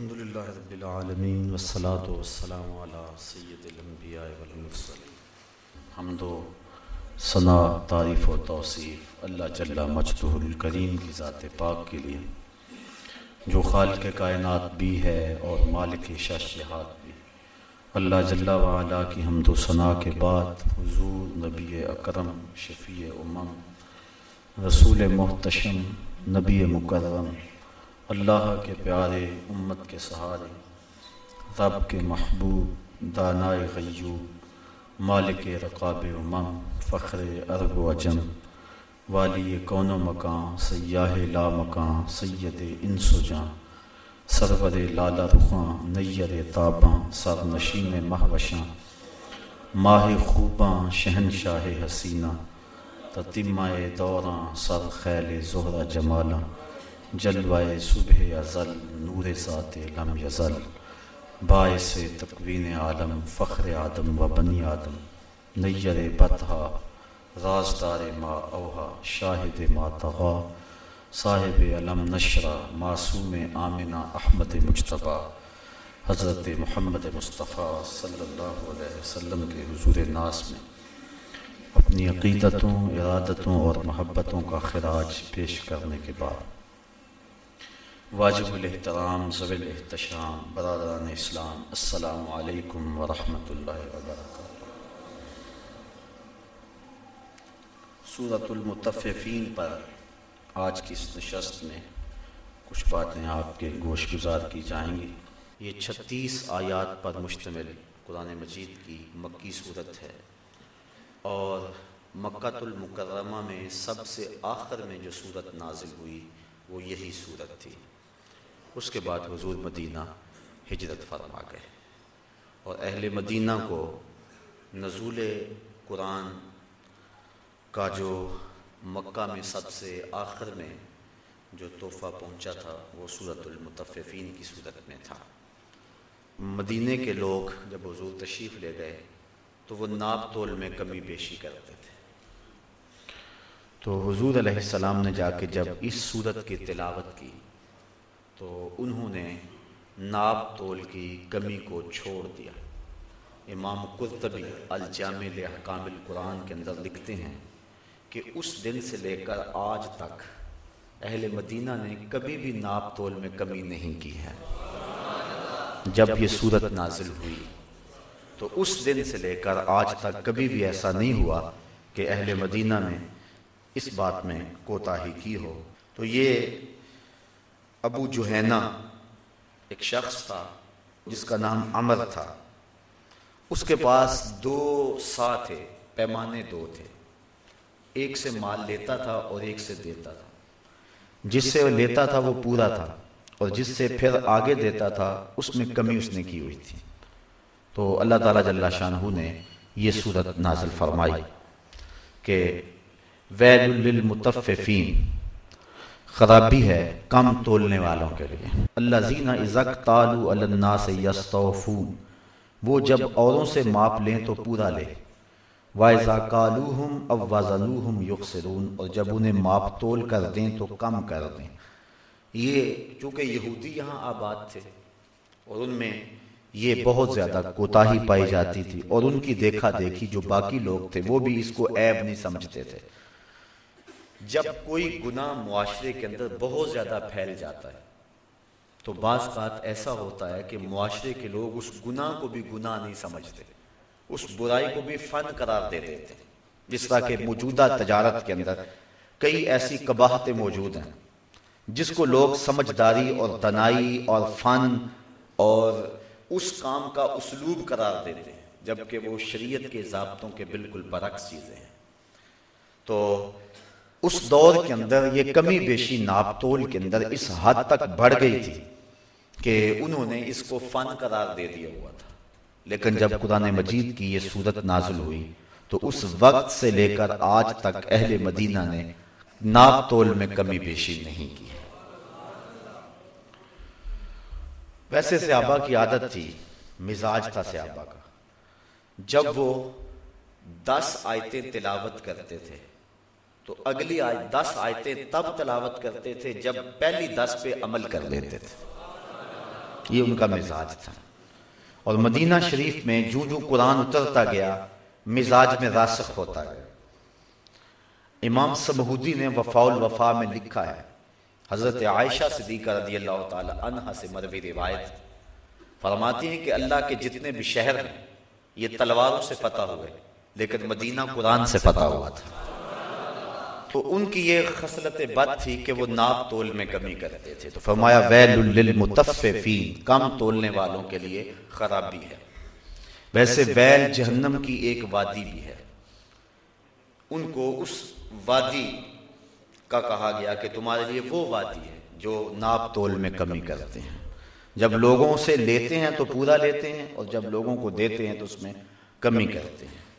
الحمد للہ رب العالمین والصلاة والسلام علی سید الانبیاء والمرسلین. حمد و ثنا، تعریف و توصیف اللہ جل مجدہ الکریم کی ذات پاک کے لیے، جو خالق کائنات بھی ہے اور مالک شاشہات بھی۔ اللہ جل وعلا کی حمد و ثنا کے بعد حضور نبی اکرم شفیع امم، رسول محتشم نبی مکرم اللہ کے پیارے امت کے سہارے، رب کے محبوب، دانائے غیوب، مالک رقاب امم، فخر ارب و اجم والی کون و مکان سیاہ لا مکان، سید انس و جاں سرور لالا رخاں، نیر تاباں سر نشین مہوشاں ماہ خوباں، شہنشاہ حسینہ تتمائے دوراں سر خیل زہرہ جمالاں جلوائے صبح ازل، نور ذات لم یزل۔ باعث تقوین عالم، فخر آدم و بنی آدم۔ نیر بتہا رازدار ما اوہا، شاہد ما تغا صاحب علم نشرہ معصوم آمنہ احمد مجتبہ۔ حضرت محمد مصطفیٰ صلی اللہ علیہ وسلم کے حضور ناس میں۔ اپنی عقیدتوں، ارادتوں اور محبتوں کا خراج پیش کرنے کے بعد۔ واجب الاحترام ضوی الاحتشام، برادران اسلام، السلام علیکم ورحمۃ اللہ وبرکاتہ۔ صورت المتففین پر آج کی اس نشست میں کچھ باتیں آپ کے گوش گزار کی جائیں گی۔ یہ چھتیس آیات پر مشتمل قرآن مجید کی مکی صورت ہے۔ اور مکہ المکرمہ میں سب سے آخر میں جو صورت نازل ہوئی وہ یہی صورت تھی۔ اس کے بعد حضور مدینہ ہجرت فرما گئے اور اہل مدینہ کو نزول قرآن کا جو مکہ میں سب سے آخر میں جو تحفہ پہنچا تھا، وہ صورت المتففین کی صورت میں تھا۔ مدینہ کے لوگ جب حضور تشریف لے گئے، تو وہ ناپ تول میں کمی بیشی کرتے تھے۔ تو حضور علیہ السلام نے جا کے جب اس صورت کی تلاوت کی تو انہوں نے ناب تول کی کمی کو چھوڑ دیا۔ امام قرطبی الجامع لحکام القرآن کے اندر لکھتے ہیں کہ اس دن سے لے کر آج تک اہل مدینہ نے کبھی بھی ناپ تول میں کمی نہیں کی ہے۔ جب یہ صورت نازل ہوئی تو اس دن سے لے کر آج تک کبھی بھی ایسا نہیں ہوا کہ اہل مدینہ نے اس بات میں کوتاہی کی ہو۔ تو یہ ابو جوہینا ایک شخص تھا جس کا نام عمر تھا۔ اس کے پاس دو سا تھے پیمانے دو تھے۔ ایک سے مال لیتا تھا اور ایک سے دیتا تھا۔ جس سے وہ لیتا تھا وہ پورا تھا اور جس سے پھر آگے دیتا تھا اس میں کمی اس نے کی ہوئی تھی۔ تو اللہ تعالیٰ جل شاہ نے یہ صورت نازل فرمائی کہ ویل للمتففین خرابی ہے کم تولنے والوں کے لیے۔ اللہ زینہ ازک تالو الناس یستوفون، وہ جب اوروں سے ماپ لیں تو پورا لے۔ وائزا کالوہم او وزنوہم یخسرون، اور جب انہیں ماپ تول کر دیں تو کم کر دیں۔ یہ چونکہ یہودی یہاں آباد تھے، اور ان میں یہ بہت زیادہ کوتاہی پائی جاتی تھی، اور ان کی دیکھا دیکھی جو باقی لوگ تھے وہ بھی اس کو عیب نہیں سمجھتے تھے۔ جب کوئی گناہ معاشرے کے اندر بہت زیادہ پھیل جاتا ہے، تو بعض بات ایسا ہوتا ہے کہ معاشرے کے لوگ اس گناہ کو بھی گناہ نہیں سمجھتے، اس برائی کو بھی فن قرار دے دیتے جس طرح کہ موجودہ تجارت کے اندر کئی ایسی قباہتیں موجود ہیں، جس کو لوگ سمجھداری اور تنائی اور فن اور اس کام کا اسلوب قرار دیتے ہیں، جبکہ وہ شریعت کے ضابطوں کے بالکل برعکس چیزیں ہیں۔ تو اس دور کے اندر یہ کمی بیشی ناپ تول کے اندر اس حد تک بڑھ گئی تھی کہ انہوں نے اس کو فن قرار دے دیا ہوا تھا۔ لیکن جب قرآن مجید کی یہ صورت نازل ہوئی تو اس وقت سے لے کر آج تک اہل مدینہ نے ناپ تول میں کمی بیشی نہیں کی۔ ویسے صحابہ کی عادت تھی، مزاج تھا صحابہ کا۔ جب وہ دس آیتیں تلاوت کرتے تھے تو اگلی آج دس آیتیں تب تلاوت کرتے تھے جب پہلی دس پہ عمل کر لیتے تھے۔ یہ ان کا مزاج تھا۔ اور مدینہ شریف میں جو جو قرآن اترتا گیا، مزاج میں راسخ ہوتا گیا۔ امام سمہودی نے وفا الوفا میں لکھا ہے۔ حضرت عائشہ صدیقہ رضی اللہ تعالی عنہ سے مروی روایت۔ فرماتی ہیں کہ اللہ کے جتنے بھی شہر ہیں، یہ تلواروں سے فتح ہوئے، لیکن مدینہ قرآن سے فتح ہوا تھا۔ تو ان کی یہ خصلت بد تھی کہ وہ ناپ تول میں کمی کرتے تھے۔ تو فرمایا ویل للمتففین کم تولنے والوں کے لیے خرابی ہے۔ ویسے ویل جہنم کی ایک وادی بھی ہے۔ ان کو اس وادی کا کہا گیا کہ تمہارے لیے وہ وادی ہے جو ناپ تول میں کمی کرتے ہیں۔ جب لوگوں سے لیتے ہیں تو پورا لیتے ہیں اور جب لوگوں کو دیتے ہیں تو اس میں کمی کرتے ہیں۔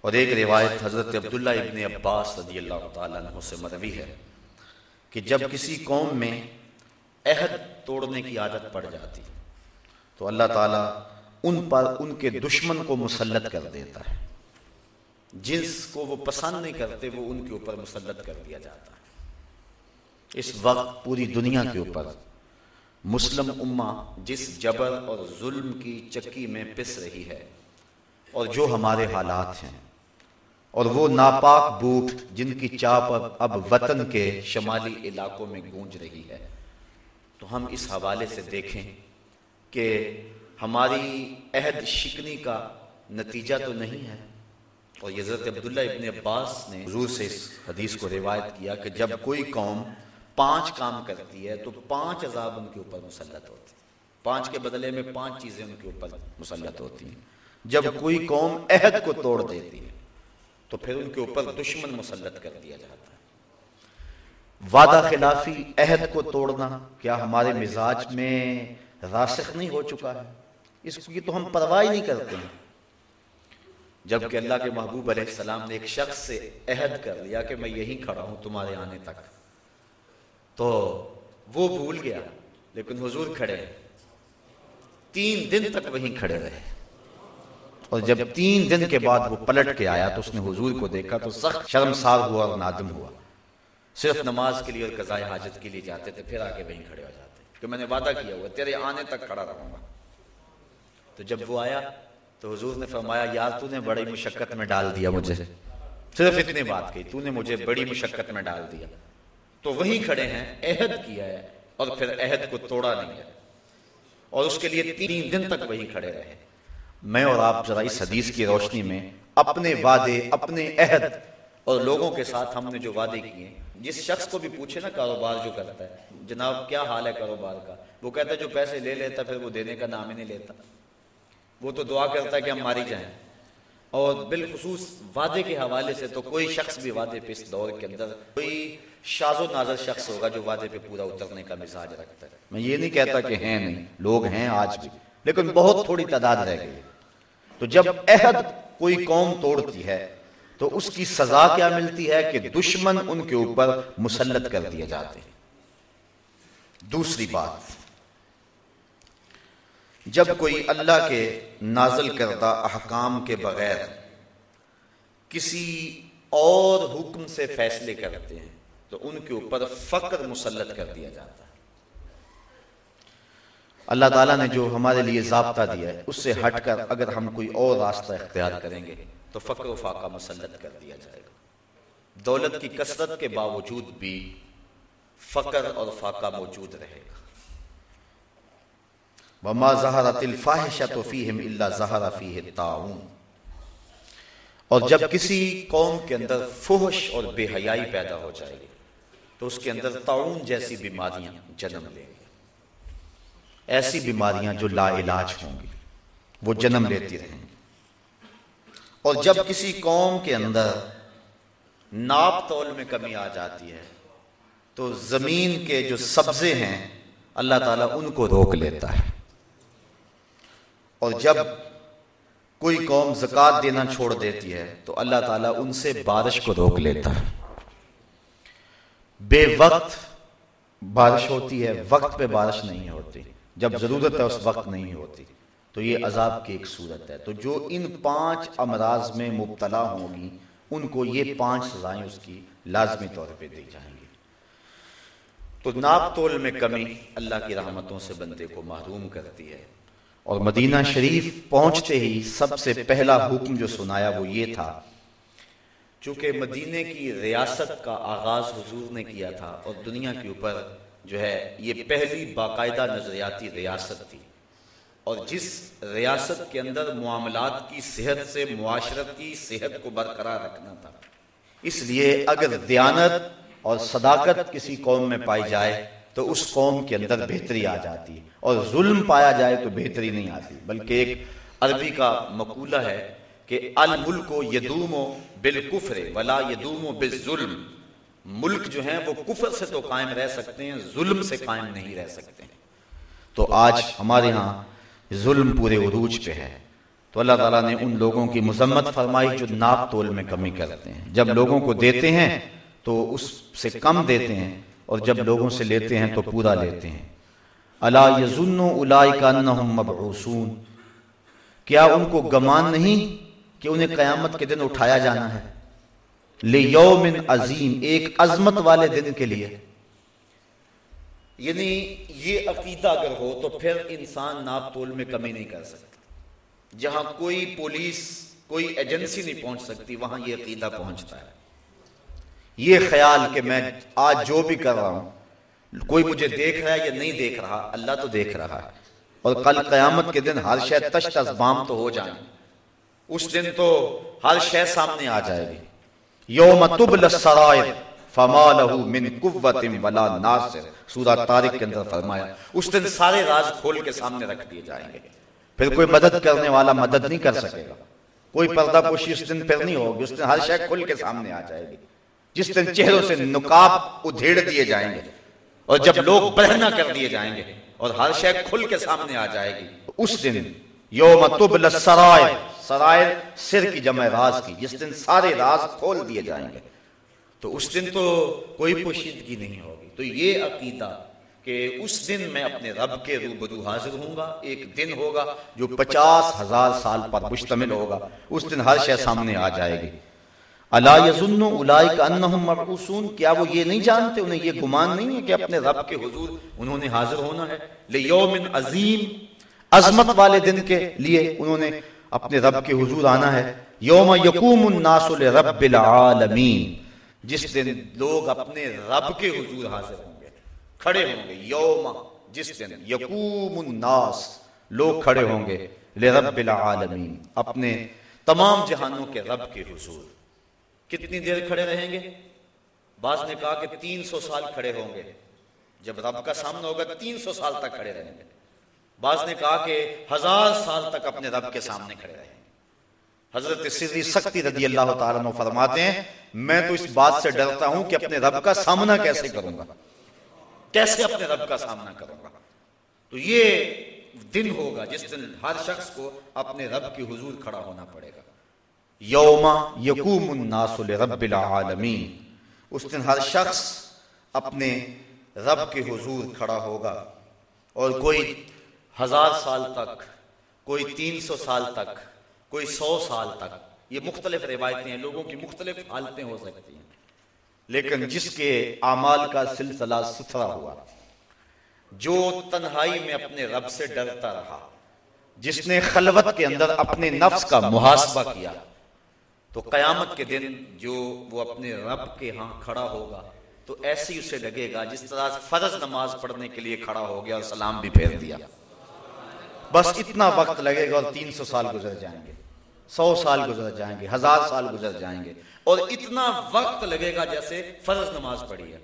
اور ایک روایت حضرت عبداللہ ابن عباس رضی اللہ تعالیٰ عنہ سے مروی ہے کہ جب کسی قوم میں عہد توڑنے کی عادت پڑ جاتی تو اللہ تعالیٰ ان پر ان کے دشمن کو مسلط کر دیتا ہے۔ جنس کو وہ پسند نہیں کرتے، وہ ان کے اوپر مسلط کر دیا جاتا ہے۔ اس وقت پوری دنیا کے اوپر مسلم امہ جس جبر اور ظلم کی چکی میں پس رہی ہے اور جو ہمارے حالات ہیں۔ اور وہ ناپاک بوٹ جن کی چاپ اب وطن کے شمالی علاقوں میں گونج رہی ہے۔ تو ہم اس حوالے سے دیکھیں کہ ہماری عہد شکنی کا نتیجہ تو نہیں ہے۔ اور حضرت عبداللہ ابن عباس نے حضور سے اس حدیث کو روایت کیا کہ جب کوئی قوم پانچ کام کرتی ہے تو پانچ عذاب ان کے اوپر مسلط ہوتی پانچ کے بدلے میں پانچ چیزیں ان کے اوپر مسلط ہوتی ہیں۔ جب کوئی قوم عہد کو توڑ دیتی ہے، تو پھر ان کے اوپر دشمن مسلط کر دیا جاتا ہے۔ وعدہ خلافی عہد کو توڑنا کیا ہمارے مزاج میں راسخ نہیں ہو چکا ہے؟ اس کی تو ہم پرواہ نہیں کرتے ہیں۔ جبکہ اللہ کے محبوب علیہ السلام نے ایک شخص سے عہد کر لیا کہ میں یہی کھڑا ہوں تمہارے آنے تک۔ تو وہ بھول گیا، لیکن حضور کھڑے تین دن تک وہیں کھڑے رہے۔ اور جب تین دن کے بعد وہ پلٹ کے آیا تو اس نے حضور کو دیکھا تو سخت شرمسار ہوا اور نادم ہوا۔ صرف نماز کے لیے اور قضاء حاجت کے لیے جاتے تھے، پھر آگے وہیں کھڑے ہو جاتے کہ میں نے وعدہ کیا ہوا، تیرے آنے تک کھڑا رہوں گا۔ تو جب وہ آیا تو حضور نے فرمایا، یار تو نے بڑی مشقت میں ڈال دیا مجھے۔ صرف اتنی بات کہی، تو نے مجھے بڑی مشقت میں ڈال دیا۔ تو وہیں کھڑے ہیں، عہد کیا ہے اور پھر عہد کو توڑا نہیں ہے۔ اور اس کے لیے تین دن تک وہیں کھڑے رہے۔ میں اور آپ ذرا اس حدیث کی روشنی میں اپنے وعدے، اپنے عہد اور لوگوں کے ساتھ ہم نے جو وعدے کیے، جس شخص کو بھی پوچھے نا کاروبار جو کرتا ہے، جناب کیا حال ہے کاروبار کا؟ وہ کہتا ہے جو پیسے لے لیتا پھر وہ دینے کا نام ہی نہیں لیتا۔ وہ تو دعا کرتا ہے کہ ہم ماری جائیں۔ اور بالخصوص وعدے کے حوالے سے تو کوئی شخص بھی وعدے پہ اس دور کے اندر کوئی شاز و نازر شخص ہوگا جو وعدے پہ پورا اترنے کا مزاج رکھتا ہے۔ میں یہ نہیں کہتا کہ ہیں نہیں، لوگ ہیں آج بھی۔ لیکن بہت تھوڑی تعداد رہ گئی۔ تو جب عہد کوئی قوم توڑتی ہے، تو اس کی سزا کیا ملتی ہے کہ دشمن ان کے اوپر مسلط کر دیے جاتے ہیں؟ دوسری بات، جب کوئی اللہ کے نازل کردہ احکام کے بغیر کسی اور حکم سے فیصلے کرتے ہیں، تو ان کے اوپر فقر مسلط کر دیا جاتا ہے۔ اللہ تعالیٰ نے جو ہمارے لیے ضابطہ دیا ہے، اس سے ہٹ کر اگر ہم کوئی اور راستہ اختیار کریں گے، تو فقر و فاقہ مسلط کر دیا جائے گا۔ دولت کی کثرت کے باوجود بھی فقر اور فاقہ موجود رہے گا۔ وما ظہرت الفاحشۃ فیہم الا ظہر فیہ الطاعون۔ اور جب کسی قوم کے اندر فحش اور بے حیائی پیدا ہو جائے گی، تو اس کے اندر تعاون جیسی بیماریاں جنم لیں گی۔ ایسی بیماریاں جو لا علاج ہوں گی، وہ جنم لیتی رہیں گی۔ اور جب کسی قوم کے اندر ناپ تول میں کمی آ جاتی ہے، تو زمین کے جو سبزے ہیں، اللہ تعالیٰ ان کو روک لیتا ہے۔ اور جب کوئی قوم زکات دینا چھوڑ دیتی ہے، تو اللہ تعالیٰ ان سے بارش کو روک لیتا ہے۔ بے وقت بارش ہوتی ہے، وقت پہ بارش نہیں ہوتی۔ جب ضرورت ہے اس وقت نہیں ہوتی تو یہ عذاب کی ایک صورت ہے۔ تو جو ان پانچ امراض میں مبتلا ہوں گی ان کو یہ پانچ سزائیں اس کی لازمی طور پہ دی جائیں گی۔ تو ناپ تول میں کمی اللہ کی رحمتوں سے بندے کو محروم کرتی ہے۔ اور مدینہ شریف پہنچتے ہی سب سے پہلا حکم جو سنایا وہ یہ تھا چونکہ مدینہ کی ریاست کا آغاز حضور نے کیا تھا اور دنیا کے اوپر جو ہے، یہ پہلی باقاعدہ نظریاتی ریاست تھی۔ اور جس ریاست کے اندر معاملات کی صحت سے معاشرت کی صحت کو برقرار رکھنا تھا۔ اس لیے اگر دیانت اور صداقت کسی قوم میں پائی جائے، تو اس قوم کے اندر بہتری آ جاتی۔ ہے اور ظلم پایا جائے تو بہتری نہیں آتی۔ بلکہ ایک عربی کا مقولہ ہے کہ الملک یدوم بالکفر ولا یدوم بالظلم۔ ملک جو ہیں وہ کفر سے تو قائم رہ سکتے ہیں، ظلم سے قائم نہیں رہ سکتے ہیں۔ تو آج ہمارے ہاں ظلم پورے عروج پہ ہے۔ تو اللہ تعالیٰ نے ان لوگوں کی مذمت فرمائی جو ناپ تول میں کمی کرتے ہیں۔ جب لوگوں کو دیتے ہیں تو اس سے کم دیتے ہیں اور جب لوگوں سے لیتے ہیں تو پورا لیتے ہیں۔ اللہ یزن مبعوثون۔ کیا ان کو گمان نہیں کہ انہیں قیامت کے دن اٹھایا جانا ہے؟ لیوم عظیم ایک عظمت والے دن کے لیے۔ یعنی یہ عقیدہ اگر ہو تو پھر انسان ناپ تول میں کمی نہیں کر سکتا۔ جہاں کوئی پولیس، کوئی ایجنسی نہیں پہنچ سکتی، وہاں یہ عقیدہ پہنچتا ہے۔ یہ خیال کہ میں آج جو بھی کر رہا ہوں، کوئی مجھے دیکھ رہا ہے یا نہیں دیکھ رہا، اللہ تو دیکھ رہا ہے۔ اور کل قیامت کے دن ہر شے تشت ازبام تو ہو جائیں اس دن تو ہر شے سامنے آ جائے گی۔ یوم تبل السرائر فما له من قوت ولا ناصر۔ سورہ طارق کے اندر فرمایا، اس دن سارے راز کھول کے سامنے رکھ دیے جائیں گے۔ پھر کوئی مدد کرنے والا مدد نہیں کر سکے گا۔ کوئی پردہ پوشی اس دن پھر نہیں ہوگی، اس دن ہر شے کھل کے سامنے آ جائے گی۔ جس دن چہروں سے نکاب ادھیڑ دیے جائیں گے۔ اور جب لوگ بہنا کر دیے جائیں گے اور ہر شے کھل کے سامنے آ جائے گی، اس دن یوم تبل سرائر سرائر سر کی جمع راز کی، جس دن سارے راز کھول دیے جائیں گے۔ تو اس دن تو کوئی پوشیدگی نہیں ہوگی۔ تو یہ عقیدہ کہ اس دن میں اپنے رب کے روبرو حاضر ہوں گا۔ ایک دن ہوگا جو پچاس ہزار سال پر مشتمل ہوگا۔ اس دن ہر شے سامنے آ جائے گی۔ اللہ یظن اولئک انہم مبعوثون کیا وہ یہ نہیں جانتے؟ انہیں یہ گمان نہیں ہے کہ اپنے رب کے حضور انہوں نے حاضر ہونا ہے۔ لیوم عظیم، عظمت والے دن کے لیے انہوں نے اپنے رب کے حضور آنا ہے۔ یوم یقوم الناس لرب العالمین۔ جس دن لوگ اپنے رب کے حضور حاضر ہوں گے، کھڑے ہوں گے۔ یوم، جس دن یقوم الناس، لوگ کھڑے ہوں گے لرب العالمین۔ اپنے تمام جہانوں کے رب کے حضور۔ کتنی دیر کھڑے رہیں گے؟ بعض نے کہا کہ تین سو سال کھڑے ہوں گے۔ جب رب کا سامنا ہوگا، تین سو سال تک کھڑے رہیں گے۔ بعض نے کہا کہ ہزار سال تک اپنے رب کے سامنے کھڑے رہیں۔ گے حضرت سری سختی رضی اللہ تعالیٰ عنہ فرماتے ہیں، میں تو اس بات سے ڈرتا ہوں کہ اپنے رب کا سامنا کیسے کروں گا؟ کیسے اپنے رب کا سامنا کروں گا؟ تو یہ دن ہوگا جس دن ہر شخص کو اپنے رب کی حضور کھڑا ہونا پڑے گا۔ یوم یقوم الناس لرب العالمین۔ اس دن ہر شخص اپنے رب کے حضور کھڑا ہوگا اور کوئی ہزار سال تک، کوئی تین سو سال تک، کوئی سو سال تک۔ یہ مختلف روایتیں ہیں، لوگوں کی مختلف حالتیں ہو سکتی ہیں۔ لیکن جس کے اعمال کا سلسلہ ستھرا ہوا، جو تنہائی میں اپنے رب سے ڈرتا رہا، جس نے خلوت کے اندر اپنے نفس کا محاسبہ کیا، تو قیامت کے دن جو وہ اپنے رب کے ہاں کھڑا ہوگا، تو ایسے ہی اسے لگے گا جس طرح فرض نماز پڑھنے کے لیے کھڑا ہو گیا اور سلام بھی پھیر دیا۔ بس اتنا وقت لگے گا اور تین سو سال گزر جائیں گے، سو سال گزر جائیں گے، ہزار سال گزر جائیں گے۔ اور اتنا وقت لگے گا جیسے فرض نماز پڑھی ہے۔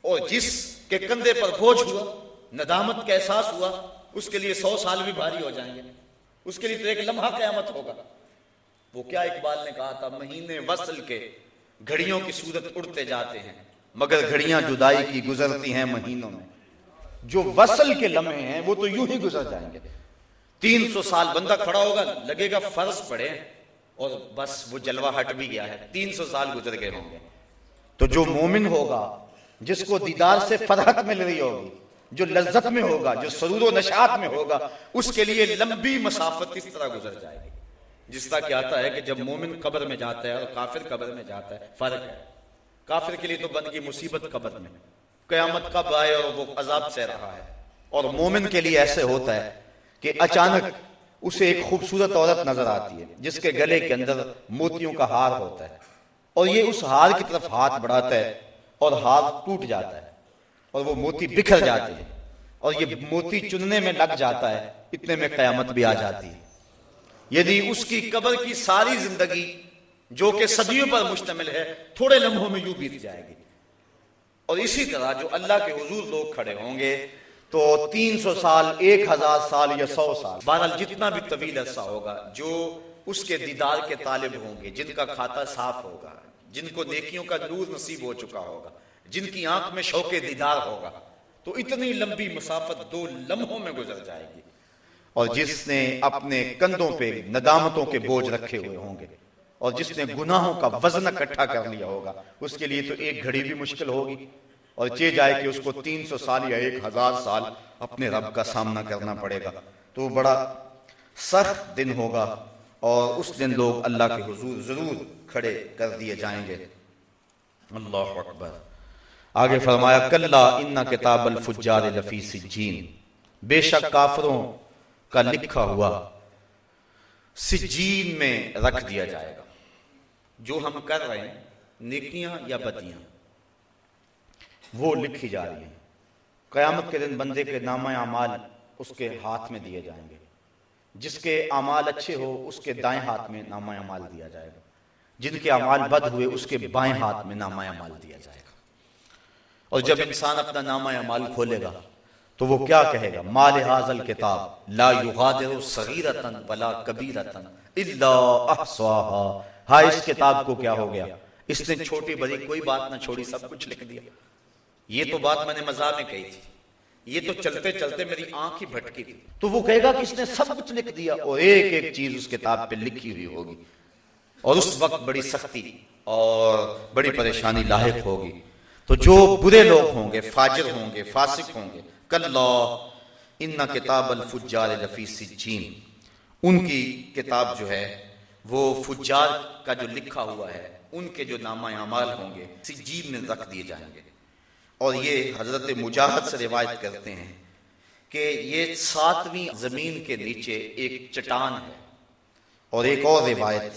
اور جس کے کندھے پر بوجھ ہوا، ندامت کا احساس ہوا، اس کے لیے سو سال بھی بھاری ہو جائیں گے۔ اس کے لیے تو ایک لمحہ قیامت ہوگا۔ وہ کیا اقبال نے کہا تھا؟ مہینے وصل کے گھڑیوں کی صورت اڑتے جاتے ہیں، مگر گھڑیاں جدائی کی گزرتی ہیں مہینوں میں۔ جو وصل کے لمحے ہیں، وہ تو یوں ہی گزر جائیں گے۔ تین سو سال بندہ کھڑا ہوگا، لگے گا فرض پڑے اور بس وہ جلوہ ہٹ بھی گیا ہے۔ تین سو سال گزر گئے ہوں گے۔ تو جو مومن ہوگا، جس کو دیدار سے فرحت مل رہی ہوگی، جو لذت میں ہوگا، جو سرور و نشاط میں ہوگا، اس کے لیے لمبی مسافت اس طرح گزر جائے گی۔ جس طرح کیا آتا ہے کہ جب مومن قبر میں جاتا ہے اور کافر قبر میں جاتا ہے، فرق ہے۔ کافر کے لیے تو بن گئی مصیبت قبر میں۔ قیامت کب آئے اور وہ عذاب سے رہا ہے۔ اور مومن کے لیے ایسے ہوتا ہے کہ اچانک اسے ایک خوبصورت عورت نظر آتی ہے، جس کے گلے کے اندر موتیوں کا ہار ہوتا ہے۔ اور یہ اس ہار کی طرف ہاتھ بڑھاتا ہے اور ہار ٹوٹ جاتا ہے۔ اور وہ موتی بکھر جاتے ہیں اور یہ موتی چننے میں لگ جاتا ہے، اتنے میں قیامت بھی آ جاتی ہے۔ یدی اس کی قبر کی ساری زندگی جو کہ صدیوں پر مشتمل ہے، تھوڑے لمحوں میں یوں بیت جائے گی۔ اور اسی طرح جو اللہ کے حضور لوگ کھڑے ہوں گے، تو تین سو سال، ایک ہزار سال یا سو سال، بہرحال جتنا بھی طویل عرصہ ہوگا، جو اس کے دیدار کے طالب ہوں گے، جن کا کھاتا صاف ہوگا، جن کو نیکیوں کا نور نصیب ہو چکا ہوگا، جن کی آنکھ میں شوق دیدار ہوگا، تو اتنی لمبی مسافت دو لمحوں میں گزر جائے گی۔ اور جس نے اپنے کندھوں پہ، ندامتوں کے بوجھ رکھے ہوئے ہوں گے اور جس نے گناہوں کا وزن اکٹھا کر لیا ہوگا، اس کے لیے تو ایک گھڑی بھی مشکل ہوگی۔ اور چے جائے کہ اس کو تین سو سال یا ایک ہزار سال اپنے رب کا سامنا کرنا پڑے گا۔ تو بڑا سخت دن ہوگا اور اس دن لوگ اللہ کے حضور ضرور کھڑے کر دیے جائیں گے۔ اللہ اکبر۔ آگے فرمایا، کلا ان کتاب الفجار لفی سجین۔ بے شک کافروں کا لکھا ہوا سجین میں رکھ دیا جائے گا۔ جو ہم کر رہے ہیں، نیکیاں یا بدیاں۔ وہ لکھی جا رہی ہیں۔ قیامت کے دن بندے کے نامہ اعمال اس کے ہاتھ میں دیے جائیں گے۔ جس کے اعمال اچھے ہو اس کے دائیں ہاتھ میں نامہ اعمال دیا جائے گا۔ جن کے اعمال بد ہوئے، اس کے بائیں ہاتھ میں نامہ اعمال دیا جائے گا۔ اور جب انسان اپنا نامہ اعمال کھولے گا، تو وہ کیا کہے گا؟ مال حاضل کتاب، لا یغادر صغیرتن ولا کبیرتن الا احصاها۔ ہاں اس کتاب کو کیا ہو گیا؟ اس نے چھوٹی بڑی کوئی بات نہ چھوڑی، سب کچھ لکھ دیا۔ یہ تو بات میں نے مزاح میں کہی تھی۔ یہ تو چلتے چلتے میری آنکھ ہی بھٹکی تھی۔ تو وہ کہے گا کہ اس نے سب کچھ لکھ دیا اور ایک ایک چیز اس کتاب پہ لکھی ہوئی ہوگی۔ اور اس وقت بڑی سختی اور بڑی پریشانی لاحق ہوگی۔ تو جو برے لوگ ہوں گے، فاجر ہوں گے، فاسق ہوں گے کل ان کتاب الفجار لفی سجین۔ ان کی کتاب جو ہے وہ فجار کا جو لکھا ہوا ہے، ان کے جو نامہ اعمال ہوں گے سجین میں رکھ دیے جائیں گے۔ اور یہ حضرت مجاہد سے روایت کرتے ہیں کہ یہ ساتویں زمین کے نیچے ایک چٹان ہے۔ اور ایک اور روایت،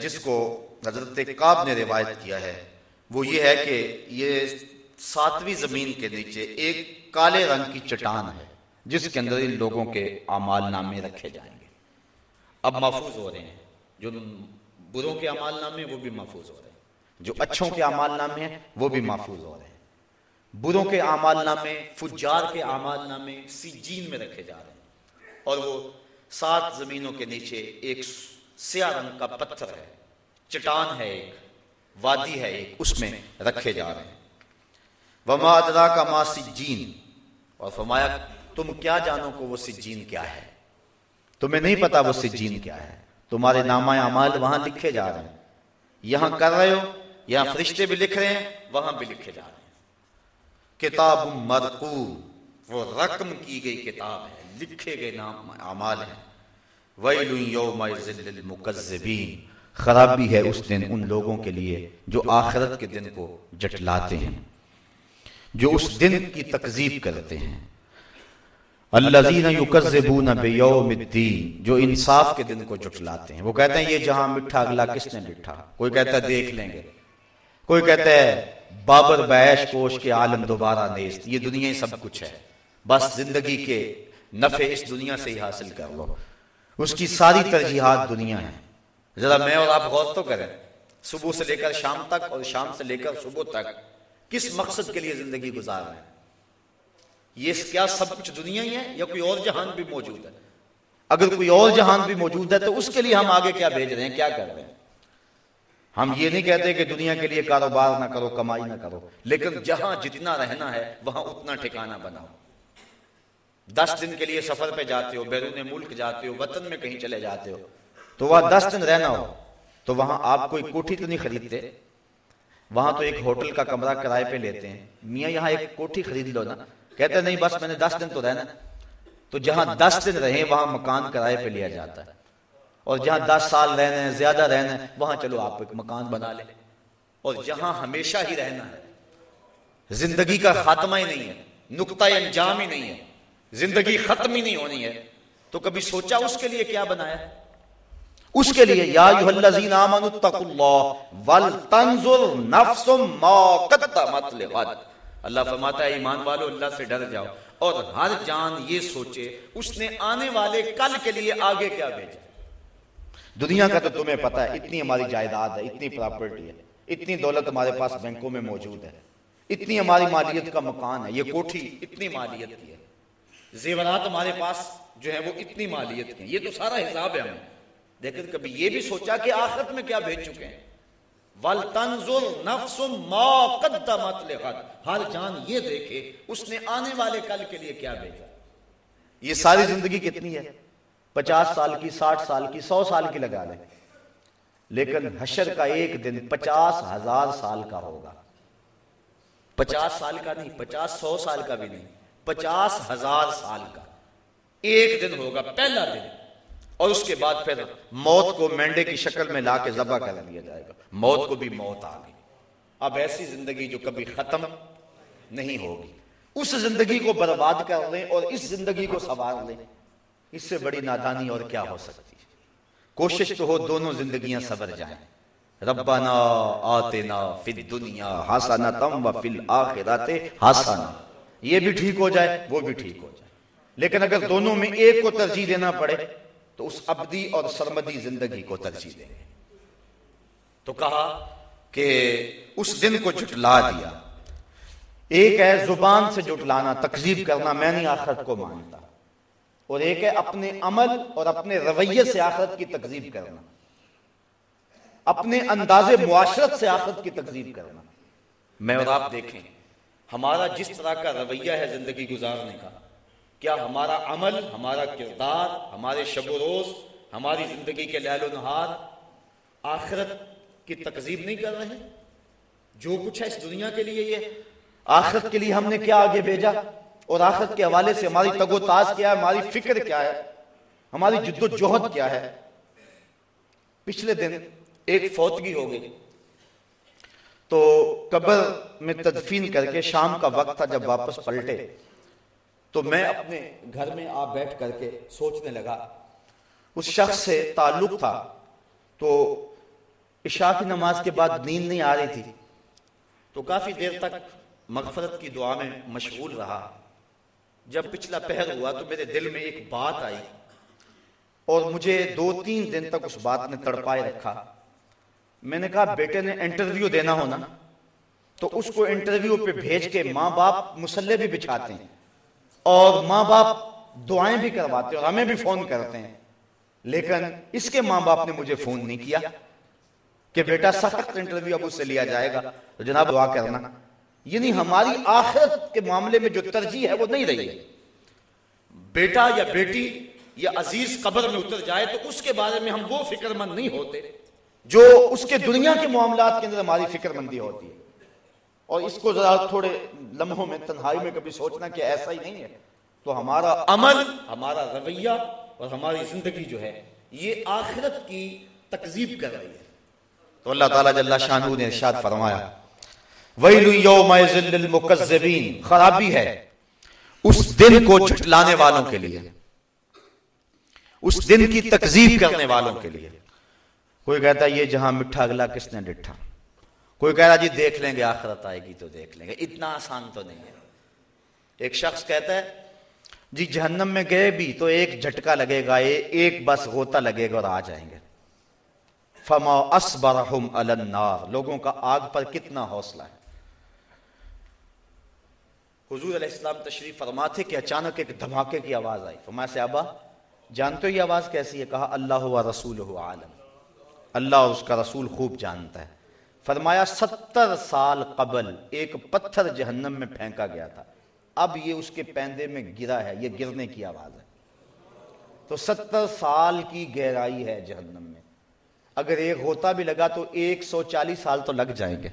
جس کو حضرت کاب نے روایت کیا ہے، وہ یہ ہے کہ یہ ساتویں زمین کے نیچے ایک کالے رنگ کی چٹان ہے، جس کے اندر ان لوگوں کے اعمال نامے رکھے جائیں۔ گے اب محفوظ ہو رہے ہیں۔ جو بروں کے اعمال نامے وہ بھی محفوظ ہو رہے ہیں۔ جو اچھوں کے اعمال نامے ہیں وہ بھی محفوظ ہو رہے ہیں۔ بروں کے اعمال نامے فجار کے اعمال نامے سجین میں رکھے جا رہے ہیں۔ اور وہ سات زمینوں کے نیچے ایک سیاہ رنگ کا پتھر ہے۔ چٹان ہے ایک وادی ہے ایک اس میں رکھے جا رہے ہیں۔ وما ادرا کا ماں سجین۔ اور فرمایا تم کیا جانو کو وہ سجین کیا ہے؟ تمہیں نہیں پتا وہ سجین کیا ہے۔ تمہارے نامہ اعمال وہاں لکھے جا رہے ہیں۔ یہاں کر رہے ہو یہاں فرشتے بھی لکھ رہے ہیں وہاں بھی لکھے جا رہے ہیں۔ کتاب مرقوم وہ رقم کی گئی کتاب ہے لکھے گئے نام اعمال ہیں۔ وَيْلٌ لِلْمُكَذِّبِينَ خرابی ہے اس دن ان لوگوں کے لیے جو آخرت کے دن کو جٹلاتے ہیں جو اس دن کی تکذیب کرتے ہیں۔ الذین یکذبون بیوم الدین جو انصاف کے دن کو جٹلاتے ہیں۔ وہ کہتے ہیں یہ جہاں مٹھا اگلا کس نے مٹھا؟ کوئی کہتا ہے دیکھ لیں گے۔ کوئی کہتا ہے بابر بیش کوش کے عالم دوبارہ نیست۔ یہ دنیا ہی سب کچھ ہے۔ بس زندگی کے نفع اس دنیا سے ہی حاصل کر لو اس کی ساری ترجیحات دنیا ہیں۔ ذرا میں اور آپ غور تو کریں۔ صبح سے لے کر شام تک اور شام سے لے کر صبح تک کس مقصد کے لیے زندگی گزار رہے ہیں؟ یہ کیا سب کچھ دنیا ہی ہے یا کوئی اور جہان بھی موجود ہے؟ اگر کوئی اور جہان بھی موجود ہے تو اس کے لیے ہم آگے کیا بھیج رہے ہیں، کیا کر رہے ہیں؟ ہم یہ نہیں کہتے کہ دنیا کے لیے کاروبار نہ کرو، کمائی نہ کرو، لیکن جہاں جتنا رہنا ہے، وہاں اتنا ٹھکانہ بناؤ دس دن کے لیے سفر پہ جاتے ہو، بیرون ملک جاتے ہو، وطن میں کہیں چلے جاتے ہو، تو وہاں دس دن رہنا ہو۔ تو وہاں آپ کوئی کوٹھی تو نہیں خریدتے؟ وہاں تو ایک ہوٹل کا کمرہ کرائے پہ لیتے ہیں۔ میاں یہاں ایک کوٹھی خرید لو نا۔ کہتے نہیں، بس میں نے دس دن تو رہنا تو جہاں دس دن رہے وہاں مکان کرائے پہ لیا جاتا ہے۔ اور جہاں دس سال رہنے ہیں، زیادہ رہنا ہے وہاں چلو آپ ایک مکان بنا لیں۔ اور جہاں ہمیشہ ہی رہنا ہے، زندگی کا خاتمہ ہی نہیں ہے، نقطۂ انجام ہی نہیں ہے، زندگی ختم ہی نہیں ہونی ہے۔ تو کبھی سوچا اس کے لیے کیا بنایا؟ اس کے لیے، یا الذین آمنوا اتقوا اللہ، ولتنظر نفس ما قدمت لغد۔ اللہ فرماتا ہے، ایمان والو، اللہ سے ڈر جاؤ۔ اور ہر جان یہ سوچے، اس نے آنے والے کل کے لیے آگے کیا بھیجا؟ دنیا کا تو تمہیں پتا ہے، اتنی ہماری جائیداد ہے، اتنی پراپرٹی ہے، اتنی دولت ہمارے پاس بینکوں میں موجود ہے، اتنی ہماری مالیت کا مکان ہے، یہ کوٹھی اتنی مالیت کی ہے۔ زیورات ہمارے پاس جو ہے وہ اتنی مالیت کی یہ تو سارا حساب ہے ہمیں لیکن کبھی یہ بھی سوچا کہ آخرت میں کیا بھیج چکے ہیں۔ وَلْتَنْزُرْ نَفْسُ مَا قَدَّمَتْ لِغَدْ۔ ہر جان یہ دیکھے اس نے آنے والے کل کے لیے کیا بھیجا۔ یہ ساری زندگی کتنی ہے؟ پچاس سال کی ساٹھ سال کی سو سال کی لگا لیں۔ لیکن حشر کا ایک دن پچاس ہزار سال کا ہوگا۔ پچاس سال کا نہیں پچاس سو سال کا بھی نہیں پچاس ہزار سال کا۔ ایک دن ہوگا پہلا دن۔ اور اس کے بعد پھر موت کو مینڈے کی شکل میں لا کے ذبح کر دیا جائے گا۔ موت کو بھی موت آ گئی۔ اب ایسی زندگی جو کبھی ختم نہیں ہوگی۔ اس زندگی کو برباد کر لیں اور اس زندگی کو سوار لیں۔ اس سے بڑی نادانی اور کیا ہو سکتی ہے؟ کوشش تو ہو دونوں زندگیاں سبر جائیں۔ ربنا آتنا فی الدنیا حسنتم و فی الاخرات حسنا یہ بھی ٹھیک ہو جائے، وہ بھی ٹھیک ہو جائے۔ لیکن اگر دونوں میں ایک کو ترجیح دینا پڑے، تو اس ابدی اور سرمدی زندگی کو ترجیح دیں۔ گے تو کہا کہ اس دن کو جھٹلا دیا۔ ایک ہے زبان سے جھٹلانا تکذیب کرنا میں نہیں آخرت کو مانتا۔ اور ایک ہے اپنے عمل اور اپنے رویے سے آخرت کی تکذیب کرنا۔ اپنے انداز معاشرت سے آخرت کی تکذیب کرنا۔ میں اور آپ دیکھیں ہمارا جس طرح کا رویہ ہے زندگی گزارنے کا کیا ہمارا عمل ہمارا کردار ہمارے شب و روز ہماری زندگی کے لہل و نہار آخرت کی تکذیب نہیں کر رہے جو کچھ ہے اس دنیا کے لیے یہ آخرت کے لیے ہم نے کیا آگے بھیجا؟ اور آخرت کے حوالے سے ہماری تگ و تاز کیا ہے؟ ہماری فکر کیا ہے؟ ہماری جد و جہد کیا ہے؟ پچھلے دن ایک فوتگی ہو گئی۔ تو قبر میں تدفین کر کے شام کا وقت تھا جب واپس پلٹے۔ تو میں اپنے گھر میں آ بیٹھ کر کے سوچنے لگا۔ اس شخص سے تعلق تھا۔ تو عشاء کی نماز کے بعد نیند نہیں آ رہی تھی۔ تو کافی دیر تک مغفرت کی دعا میں مشغول رہا۔ جب پچھلا پہر ہوا تو میرے دل میں ایک بات آئی اور مجھے دو تین دن تک اس بات نے تڑپائے رکھا۔ میں نے کہا، بیٹے نے انٹرویو دینا ہونا۔ تو اس کو انٹرویو پہ بھیج کے ماں باپ مسلح بھی بچھاتے ہیں اور ماں باپ دعائیں بھی کرواتے ہیں اور ہمیں بھی فون کرتے ہیں۔ لیکن اس کے ماں باپ نے مجھے فون نہیں کیا۔ کہ بیٹا سخت انٹرویو اب اس سے لیا جائے گا۔ تو جناب دعا کرنا۔ یعنی ہماری آخرت کے معاملے میں جو ترجیح ہے وہ نہیں رہی ہے۔ بیٹا یا بیٹی یا عزیز قبر میں اتر جائے تو اس کے بارے میں ہم وہ فکر مند نہیں ہوتے جو اس کے دنیا کے معاملات کے اندر ہماری فکر مندی ہوتی ہے۔ اور اس کو ذرا تھوڑے لمحوں میں، تنہائی میں کبھی سوچنا کہ ایسا ہی نہیں ہے۔ تو ہمارا عمل، ہمارا رویہ اور ہماری زندگی جو ہے، یہ آخرت کی تکذیب کر رہی ہے۔ تو اللہ تعالیٰ جل شاہ نے ارشاد فرمایا، ویل یوم للمکذبین، خرابی ہے اس دن کو جھٹلانے والوں کے لیے، اس دن کی تکذیب کرنے والوں کے لیے۔ کوئی کہتا ہے یہ جہاں مٹھا اگلا کس نے ڈٹھا؟ کوئی کہہ رہا جی دیکھ لیں گے آخرت آئے گی تو دیکھ لیں گے۔ اتنا آسان تو نہیں ہے۔ ایک شخص کہتا ہے جی جہنم میں گئے بھی تو ایک جھٹکا لگے گا ایک بس غوطہ لگے گا اور آ جائیں گے۔ فما اسبرہم علی النار۔ لوگوں کا آگ پر کتنا حوصلہ ہے۔ حضور علیہ السلام تشریف فرما تھے کہ اچانک ایک دھماکے کی آواز آئی۔ فرمایا، سے ابا، جانتے ہو یہ آواز کیسی ہے؟ کہا، اللہ و رسول عالم۔ اللہ اس کا رسول خوب جانتا ہے۔ فرمایا، ستر سال قبل ایک پتھر جہنم میں پھینکا گیا تھا۔ اب یہ اس کے پیندے میں گرا ہے، یہ گرنے کی آواز ہے۔ تو ستر سال کی گہرائی ہے جہنم میں۔ اگر ایک ہوتا بھی لگا تو ایک سو چالیس سال تو لگ جائیں گے۔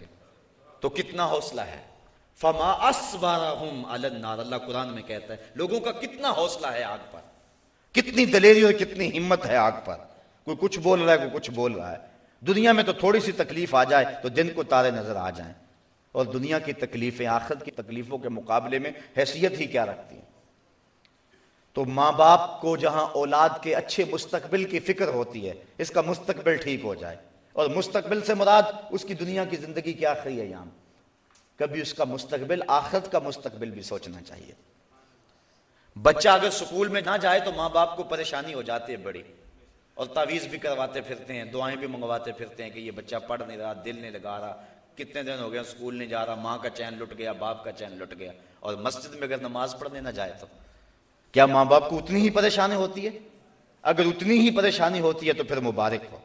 تو کتنا حوصلہ ہے۔ فما اسبارہم علی النار۔ اللہ قرآن میں کہتا ہے، لوگوں کا کتنا حوصلہ ہے آگ پر۔ کتنی دلیری اور کتنی ہمت ہے آگ پر۔ کوئی کچھ بول رہا ہے، کوئی کچھ بول رہا ہے۔ دنیا میں تو تھوڑی سی تکلیف آ جائے تو دن کو تارے نظر آ جائیں۔ اور دنیا کی تکلیفیں، آخرت کی تکلیفوں کے مقابلے میں حیثیت ہی کیا رکھتی ہیں؟ تو ماں باپ کو جہاں اولاد کے اچھے مستقبل کی فکر ہوتی ہے، اس کا مستقبل ٹھیک ہو جائے۔ اور مستقبل سے مراد اس کی دنیا کی زندگی کیا آخری ہے یہاں کبھی اس کا مستقبل، آخرت کا مستقبل بھی سوچنا چاہیے۔ بچہ اگر سکول میں نہ جائے تو ماں باپ کو پریشانی ہو جاتی ہے بڑی۔ اور تعویذ بھی کرواتے پھرتے ہیں، دعائیں بھی منگواتے پھرتے ہیں کہ یہ بچہ پڑھ نہیں رہا، دل نہیں لگا رہا۔ کتنے دن ہو گیا اسکول نہیں جا رہا، ماں کا چین لٹ گیا، باپ کا چین لٹ گیا۔ اور مسجد میں اگر نماز پڑھنے نہ جائے تو۔ کیا ماں باپ کو اتنی ہی پریشانی ہوتی ہے؟ اگر اتنی ہی پریشانی ہوتی ہے تو پھر مبارک ہو۔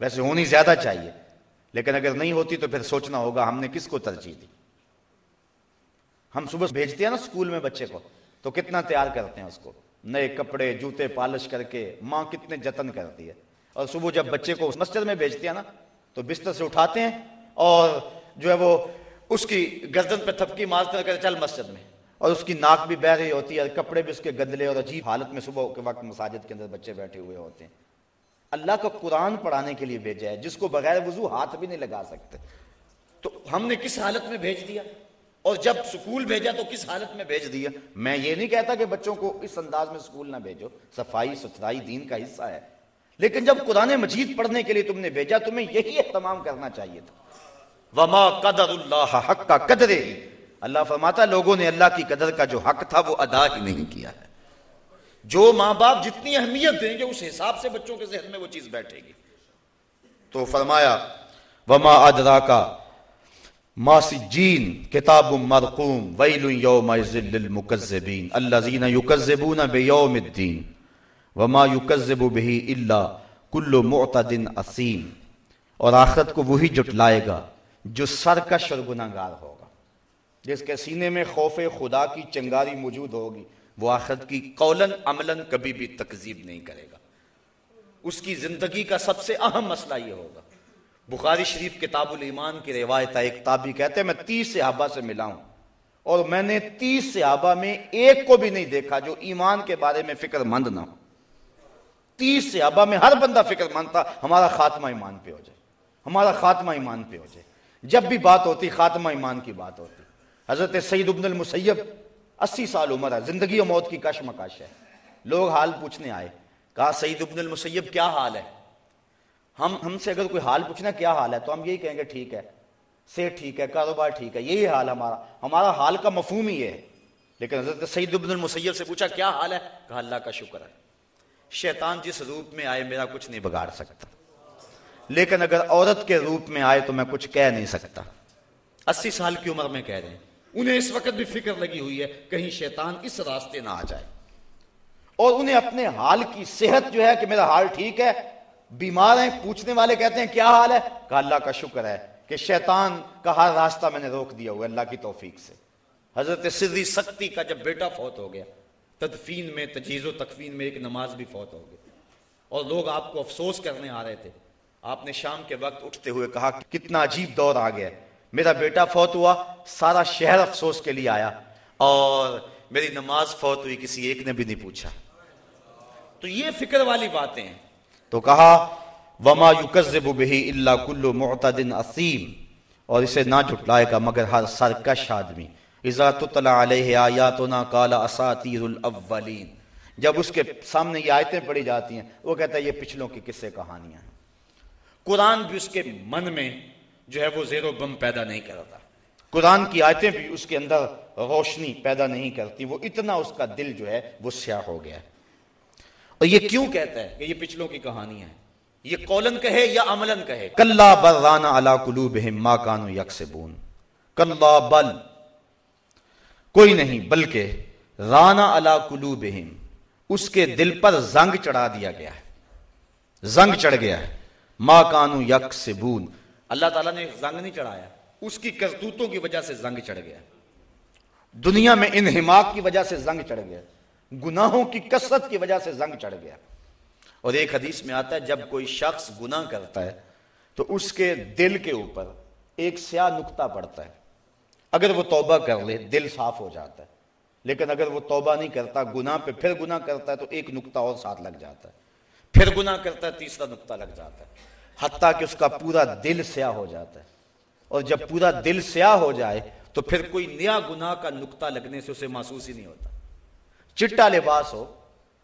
ویسے ہونی زیادہ چاہیے، لیکن اگر نہیں ہوتی تو پھر سوچنا ہوگا ہم نے کس کو ترجیح دی۔ ہم صبح بھیجتے ہیں نا اسکول میں بچے کو، تو کتنا تیار کرتے ہیں اس کو؟ نئے کپڑے، جوتے پالش کر کے ماں کتنے جتن کرتی ہے۔ اور صبح جب بچے کو مسجد میں بھیجتے ہیں نا، تو بستر سے اٹھاتے ہیں اور جو ہے وہ اس کی گردن پہ تھپکی مارتے کر چل مسجد میں۔ اور اس کی ناک بھی بہ رہی ہوتی ہے اور کپڑے بھی اس کے گندلے اور عجیب حالت میں صبح کے وقت مساجد کے اندر بچے بیٹھے ہوئے ہوتے ہیں۔ اللہ کا قرآن پڑھانے کے لیے بھیجا ہے، جس کو بغیر وضو ہاتھ بھی نہیں لگا سکتے۔ تو ہم نے کس حالت میں بھیج دیا؟ اور جب سکول بھیجا تو کس حالت میں بھیج دیا؟ میں یہ نہیں کہتا کہ بچوں کو اس انداز میں سکول نہ بھیجو، صفائی، ستھرائی دین کا حصہ ہے۔ لیکن جب قرآن مجید پڑھنے کے لیے تم نے بھیجا، تمہیں یہی اہتمام کرنا چاہیے تھا۔ وما قدر اللہ حق کا قدر اللہ فرماتا لوگوں نے اللہ کی قدر کا جو حق تھا وہ ادا ہی نہیں کیا ہے۔ جو ماں باپ جتنی اہمیت دیں گے، اس حساب سے بچوں کے ذہن میں وہ چیز بیٹھے گی۔ تو فرمایا، وما ادرا کا ماسی جین کتاب مرقوم ویل یوم للمکذبین الذین یکذبون بیوم الدین وما یکذب به الا کل معتد اسیم اور آخرت کو وہی جٹلائے گا جو سرکش اور گناہگار ہوگا۔ جس کے سینے میں خوف خدا کی چنگاری موجود ہوگی، وہ آخرت کی قولن، عملن کبھی بھی تکذیب نہیں کرے گا۔ اس کی زندگی کا سب سے اہم مسئلہ یہ ہوگا۔ بخاری شریف کتاب الایمان کی روایت ایک تابی کہتے ہیں، میں تیس صحابہ سے ملا ہوں۔ اور میں نے تیس صحابہ میں ایک کو بھی نہیں دیکھا جو ایمان کے بارے میں فکر مند نہ ہو۔ تیس صحابہ میں ہر بندہ فکر مند تھا، ہمارا خاتمہ ایمان پہ ہو جائے۔ ہمارا خاتمہ ایمان پہ ہو جائے۔ جب بھی بات ہوتی، خاتمہ ایمان کی بات ہوتی۔ حضرت سعید ابن المسیب، اسی سال عمر ہے، زندگی و موت کی کش مکش ہے۔ لوگ حال پوچھنے آئے، کہا سعید ابن المسیب، کیا حال ہے؟ ہم ہم سے اگر کوئی حال پوچھنا کیا حال ہے؟ تو ہم یہی کہیں گے، ٹھیک ہے سے ٹھیک ہے، کاروبار ٹھیک ہے، یہی حال ہمارا ہمارا حال کا مفہوم ہی ہے۔ لیکن حضرت سعید ابن المسیب سے پوچھا، کیا حال ہے؟ کہا، اللہ کا شکر ہے۔ شیطان جس روپ میں آئے، میرا کچھ نہیں بگاڑ سکتا۔ لیکن اگر عورت کے روپ میں آئے، تو میں کچھ کہہ نہیں سکتا۔ اسی سال کی عمر میں کہہ رہے ہیں۔ انہیں اس وقت بھی فکر لگی ہوئی ہے کہیں شیطان اس راستے نہ آ جائے۔ اور انہیں اپنے حال کی صحت جو ہے کہ میرا حال ٹھیک ہے، بیمار ہیں، پوچھنے والے کہتے ہیں، کیا حال ہے؟ کہ اللہ کا شکر ہے کہ شیطان کا ہر راستہ میں نے روک دیا ہوا اللہ کی توفیق سے۔ حضرت سری سختی کا جب بیٹا فوت ہو گیا، تدفین میں تجیز و تکفین میں ایک نماز بھی فوت ہو گئی۔ اور لوگ آپ کو افسوس کرنے آ رہے تھے۔ آپ نے شام کے وقت اٹھتے ہوئے کہا، کتنا عجیب دور آ گیا میرا بیٹا فوت ہوا، سارا شہر افسوس کے لیے آیا۔ اور میری نماز فوت ہوئی، کسی ایک نے بھی نہیں پوچھا۔ تو یہ فکر والی باتیں ہیں۔ تو کہا، وما یکذب به الا کل معتد اسیم اور اسے نہ جھٹلائے گا مگر ہر سرکش آدمی۔ اذا تطلع علیہ آیاتنا قال اساطیر الاولین جب اس کے سامنے یہ آیتیں پڑھی جاتی ہیں، وہ کہتا ہے، یہ پچھلوں کی قصے کہانیاں ہیں۔ قرآن بھی اس کے من میں جو ہے وہ زیر و بم پیدا نہیں کرتا۔ قرآن کی آیتیں بھی اس کے اندر روشنی پیدا نہیں کرتی وہ اتنا اس کا دل جو ہے وہ سیاہ ہو گیا۔ اور یہ کیوں کہتا ہے کہ یہ پچھلوں کی کہانی ہے یہ قولن کہے یا عملن کہے؟ کلا بل رانا اللہ قلوبہم ما کانو یکسبون۔ کلا بل کوئی نہیں بلکہ رانا اللہ قلوبہم اس کے دل پر زنگ چڑھا دیا گیا ہے۔ زنگ چڑھ گیا ہے۔ ما کانو یک سبون اللہ تعالیٰ نے زنگ نہیں چڑھایا۔ اس کی کرتوتوں کی وجہ سے زنگ چڑھ گیا۔ دنیا میں انہماک کی وجہ سے زنگ چڑھ گیا۔ گناہوں کی کثرت کی وجہ سے زنگ چڑھ گیا۔ اور ایک حدیث میں آتا ہے جب کوئی شخص گناہ کرتا ہے تو اس کے دل کے اوپر ایک سیاہ نکتہ پڑتا ہے۔ اگر وہ توبہ کر لے دل صاف ہو جاتا ہے۔ لیکن اگر وہ توبہ نہیں کرتا گناہ پہ پھر گناہ کرتا ہے تو ایک نکتہ اور ساتھ لگ جاتا ہے۔ پھر گناہ کرتا ہے تیسرا نقطہ لگ جاتا ہے۔ حتیٰ کہ اس کا پورا دل سیاہ ہو جاتا ہے۔ اور جب پورا دل سیاہ ہو جائے تو پھر کوئی نیا گناہ کا نقطہ لگنے سے اسے محسوس ہی نہیں ہوتا۔ چٹا لباس ہو،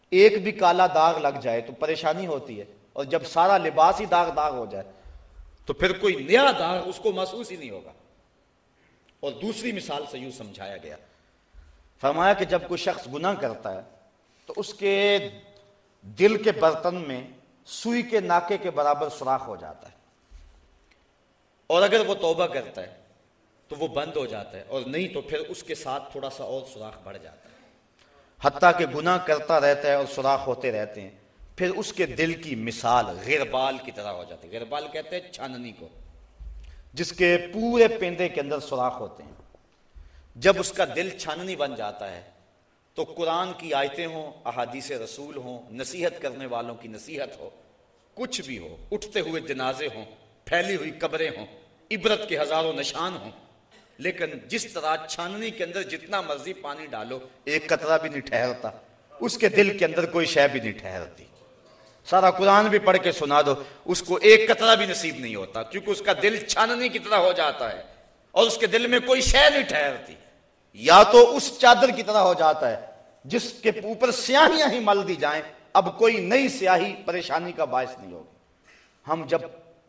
ایک بھی کالا داغ لگ جائے تو پریشانی ہوتی ہے۔ اور جب سارا لباس ہی داغ داغ ہو جائے تو پھر کوئی نیا داغ اس کو محسوس ہی نہیں ہوگا۔ اور دوسری مثال سے یوں سمجھایا گیا۔ فرمایا کہ جب کوئی شخص گناہ کرتا ہے تو اس کے دل کے برتن میں سوئی کے ناکے کے برابر سوراخ ہو جاتا ہے۔ اور اگر وہ توبہ کرتا ہے، تو وہ بند ہو جاتا ہے، اور نہیں تو پھر اس کے ساتھ تھوڑا سا اور سوراخ بڑھ جاتا ہے۔ حتیٰ کہ گناہ کرتا رہتا ہے اور سوراخ ہوتے رہتے ہیں، پھر اس کے دل کی مثال غیربال کی طرح ہو جاتی ہے۔ غیربال کہتے ہیں چھاننی کو، جس کے پورے پیندے کے اندر سوراخ ہوتے ہیں۔ جب اس کا دل چھاننی بن جاتا ہے تو قرآن کی آیتیں ہوں، احادیث رسول ہوں، نصیحت کرنے والوں کی نصیحت ہو، کچھ بھی ہو، اٹھتے ہوئے جنازے ہوں، پھیلی ہوئی قبریں ہوں، عبرت کے ہزاروں نشان ہوں، لیکن جس طرح چھاننی کے اندر جتنا مرضی پانی ڈالو، ایک قطرہ بھی نہیں ٹھہرتا، اس کے دل کے اندر کوئی شے بھی نہیں ٹھہرتی۔ سارا قرآن بھی پڑھ کے سنا دو، اس کو ایک قطرہ بھی نصیب نہیں ہوتا، کیونکہ اس کا دل چھاننی کی طرح ہو جاتا ہے اور اس کے دل میں کوئی شے نہیں ٹھہرتی۔ یا تو اس چادر کی طرح ہو جاتا ہے جس کے اوپر سیاہیاں ہی مل دی جائیں، اب کوئی نئی سیاہی پریشانی کا باعث نہیں ہوگی۔ ہم جب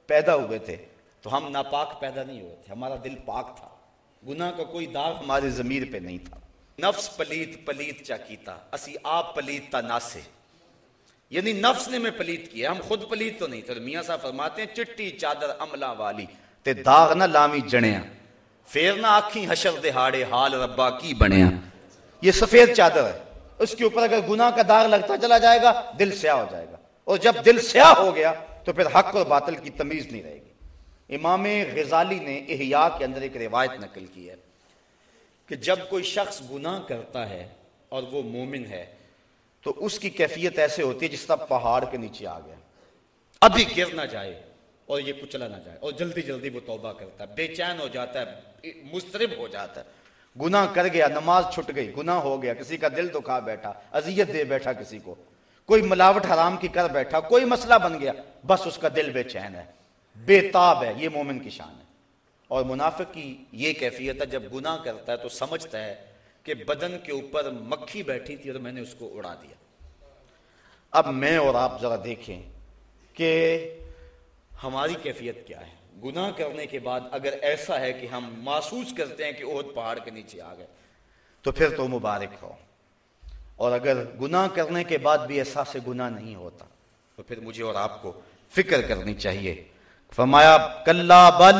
پیدا ہوئے تھے تو ہم ناپاک پیدا نہیں ہوئے تھے، ہمارا دل پاک تھا۔ گناہ کا کوئی داغ ہمارے ضمیر پہ نہیں تھا۔ نفس پلیت پلیت چا کیتا، اسی آپ پلیت تا ناسے۔ یعنی نفس نے میں پلیت کیا، ہم خود پلیت تو نہیں تھے۔ میاں صاحب فرماتے ہیں، چٹی، چادر عملہ والی، تے داغ نہ لامی جڑیاں پھر نہ آکھیں حشر دہاڑے حال ربا کی بنیا؟ یہ سفید چادر ہے۔ اس کے اوپر اگر گناہ کا داغ لگتا چلا جائے گا، دل سیاہ ہو جائے گا۔ اور جب دل سیاہ ہو گیا، تو پھر حق اور باطل کی تمیز نہیں رہے گی۔ امام غزالی نے احیاء کے اندر ایک روایت نقل کی ہے کہ جب کوئی شخص گناہ کرتا ہے اور وہ مومن ہے، تو اس کی کیفیت ایسے ہوتی ہے جس طرح پہاڑ کے نیچے آ گیا۔ ابھی گر نہ جائے۔ اور یہ کچلا نہ جائے اور جلدی جلدی وہ توبہ کرتا ہے۔ بے چین ہو جاتا ہے مسترب ہو جاتا ہے۔ گناہ کر گیا، نماز چھٹ گئی، گناہ ہو گیا، کسی کا دل دکھا بیٹھا، اذیت دے بیٹھا کسی کو۔ کوئی ملاوٹ حرام کی کر بیٹھا، کوئی مسئلہ بن گیا، بس اس کا دل بے چین ہے۔ بے تاب ہے، یہ مومن کی شان ہے۔ اور منافق کی یہ کیفیت ہے، جب گناہ کرتا ہے تو سمجھتا ہے کہ بدن کے اوپر مکھی بیٹھی تھی اور میں نے اس کو اڑا دیا۔ اب میں اور آپ ذرا دیکھیں کہ ہماری کیفیت کیا ہے؟ گناہ کرنے کے بعد اگر ایسا ہے کہ ہم محسوس کرتے ہیں کہ عہد پہاڑ کے نیچے آ گئے، تو پھر تو مبارک ہو۔ اور اگر گناہ کرنے کے بعد بھی احساس گناہ نہیں ہوتا، تو پھر مجھے اور آپ کو فکر کرنی چاہیے۔ فرمایا، کلا بل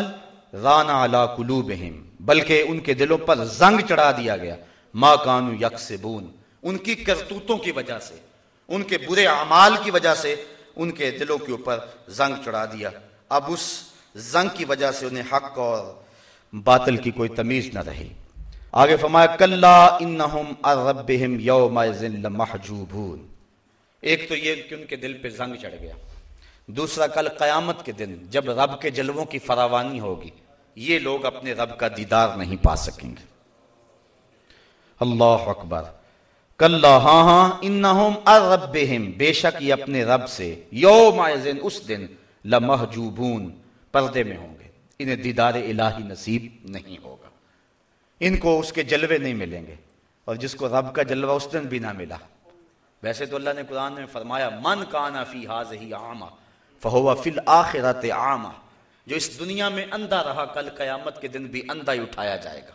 رانا علا قلوبہم، بلکہ ان کے دلوں پر زنگ چڑھا دیا گیا۔ ما کانو یکسبون، ان کی کرتوتوں کی وجہ سے، ان کے برے اعمال کی وجہ سے ان کے دلوں کے اوپر زنگ چڑھا دیا۔ اب اس زنگ کی وجہ سے انہیں حق اور باطل کی کوئی تمیز نہ رہی۔ آگے فرمایا، کلا انہم اربہم یوم لمحجوبون۔ ایک تو یہ کہ ان کے دل پہ زنگ چڑھ گیا۔ دوسرا، کل قیامت کے دن جب رب کے جلووں کی فراوانی ہوگی، یہ لوگ اپنے رب کا دیدار نہیں پا سکیں گے۔ اللہ اکبر۔ کل ہاں ہاں انہم اربہم بے شک یہ اپنے رب سے یوم اس دن لمحجوبون، پردے میں ہوں گے۔ انہیں دیدار الہی نصیب نہیں ہوگا۔ ان کو اس کے جلوے نہیں ملیں گے۔ اور جس کو رب کا جلوہ اس دن بھی نہ ملا۔ ویسے تو اللہ نے قرآن میں فرمایا، من کانا فی حاضی عامہ، فہو فی الآخرت عامہ۔ جو اس دنیا میں اندھا رہا، کل قیامت کے دن بھی اندھا ہی اٹھایا جائے گا۔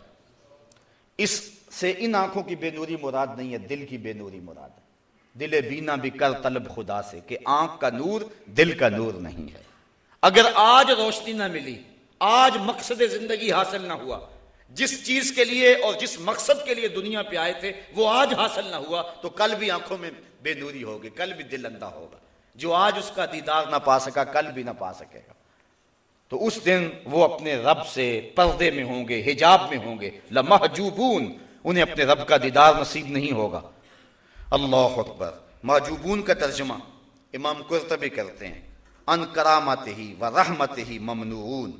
اس سے ان آنکھوں کی بے نوری مراد نہیں ہے، دل کی بے نوری مراد ہے۔ دل بینا بھی کر طلب خدا سے کہ آنکھ کا نور دل کا نور نہیں ہے۔ اگر آج روشنی نہ ملی، آج مقصد زندگی حاصل نہ ہوا، جس چیز کے لیے اور جس مقصد کے لیے دنیا پہ آئے تھے، وہ آج حاصل نہ ہوا، تو کل بھی آنکھوں میں بے نوری ہوگی، کل بھی دل اندھا ہوگا۔ جو آج اس کا دیدار نہ پا سکا، کل بھی نہ پا سکے گا۔ تو اس دن وہ اپنے رب سے پردے میں ہوں گے، حجاب میں ہوں گے۔ لمحجوبون انہیں اپنے رب کا دیدار نصیب نہیں ہوگا۔ اللہ اکبر۔ محجوبون کا ترجمہ۔ امام قرطبی کرتے ہیں۔ ان کرامت ہی و رحمت ہی ممنون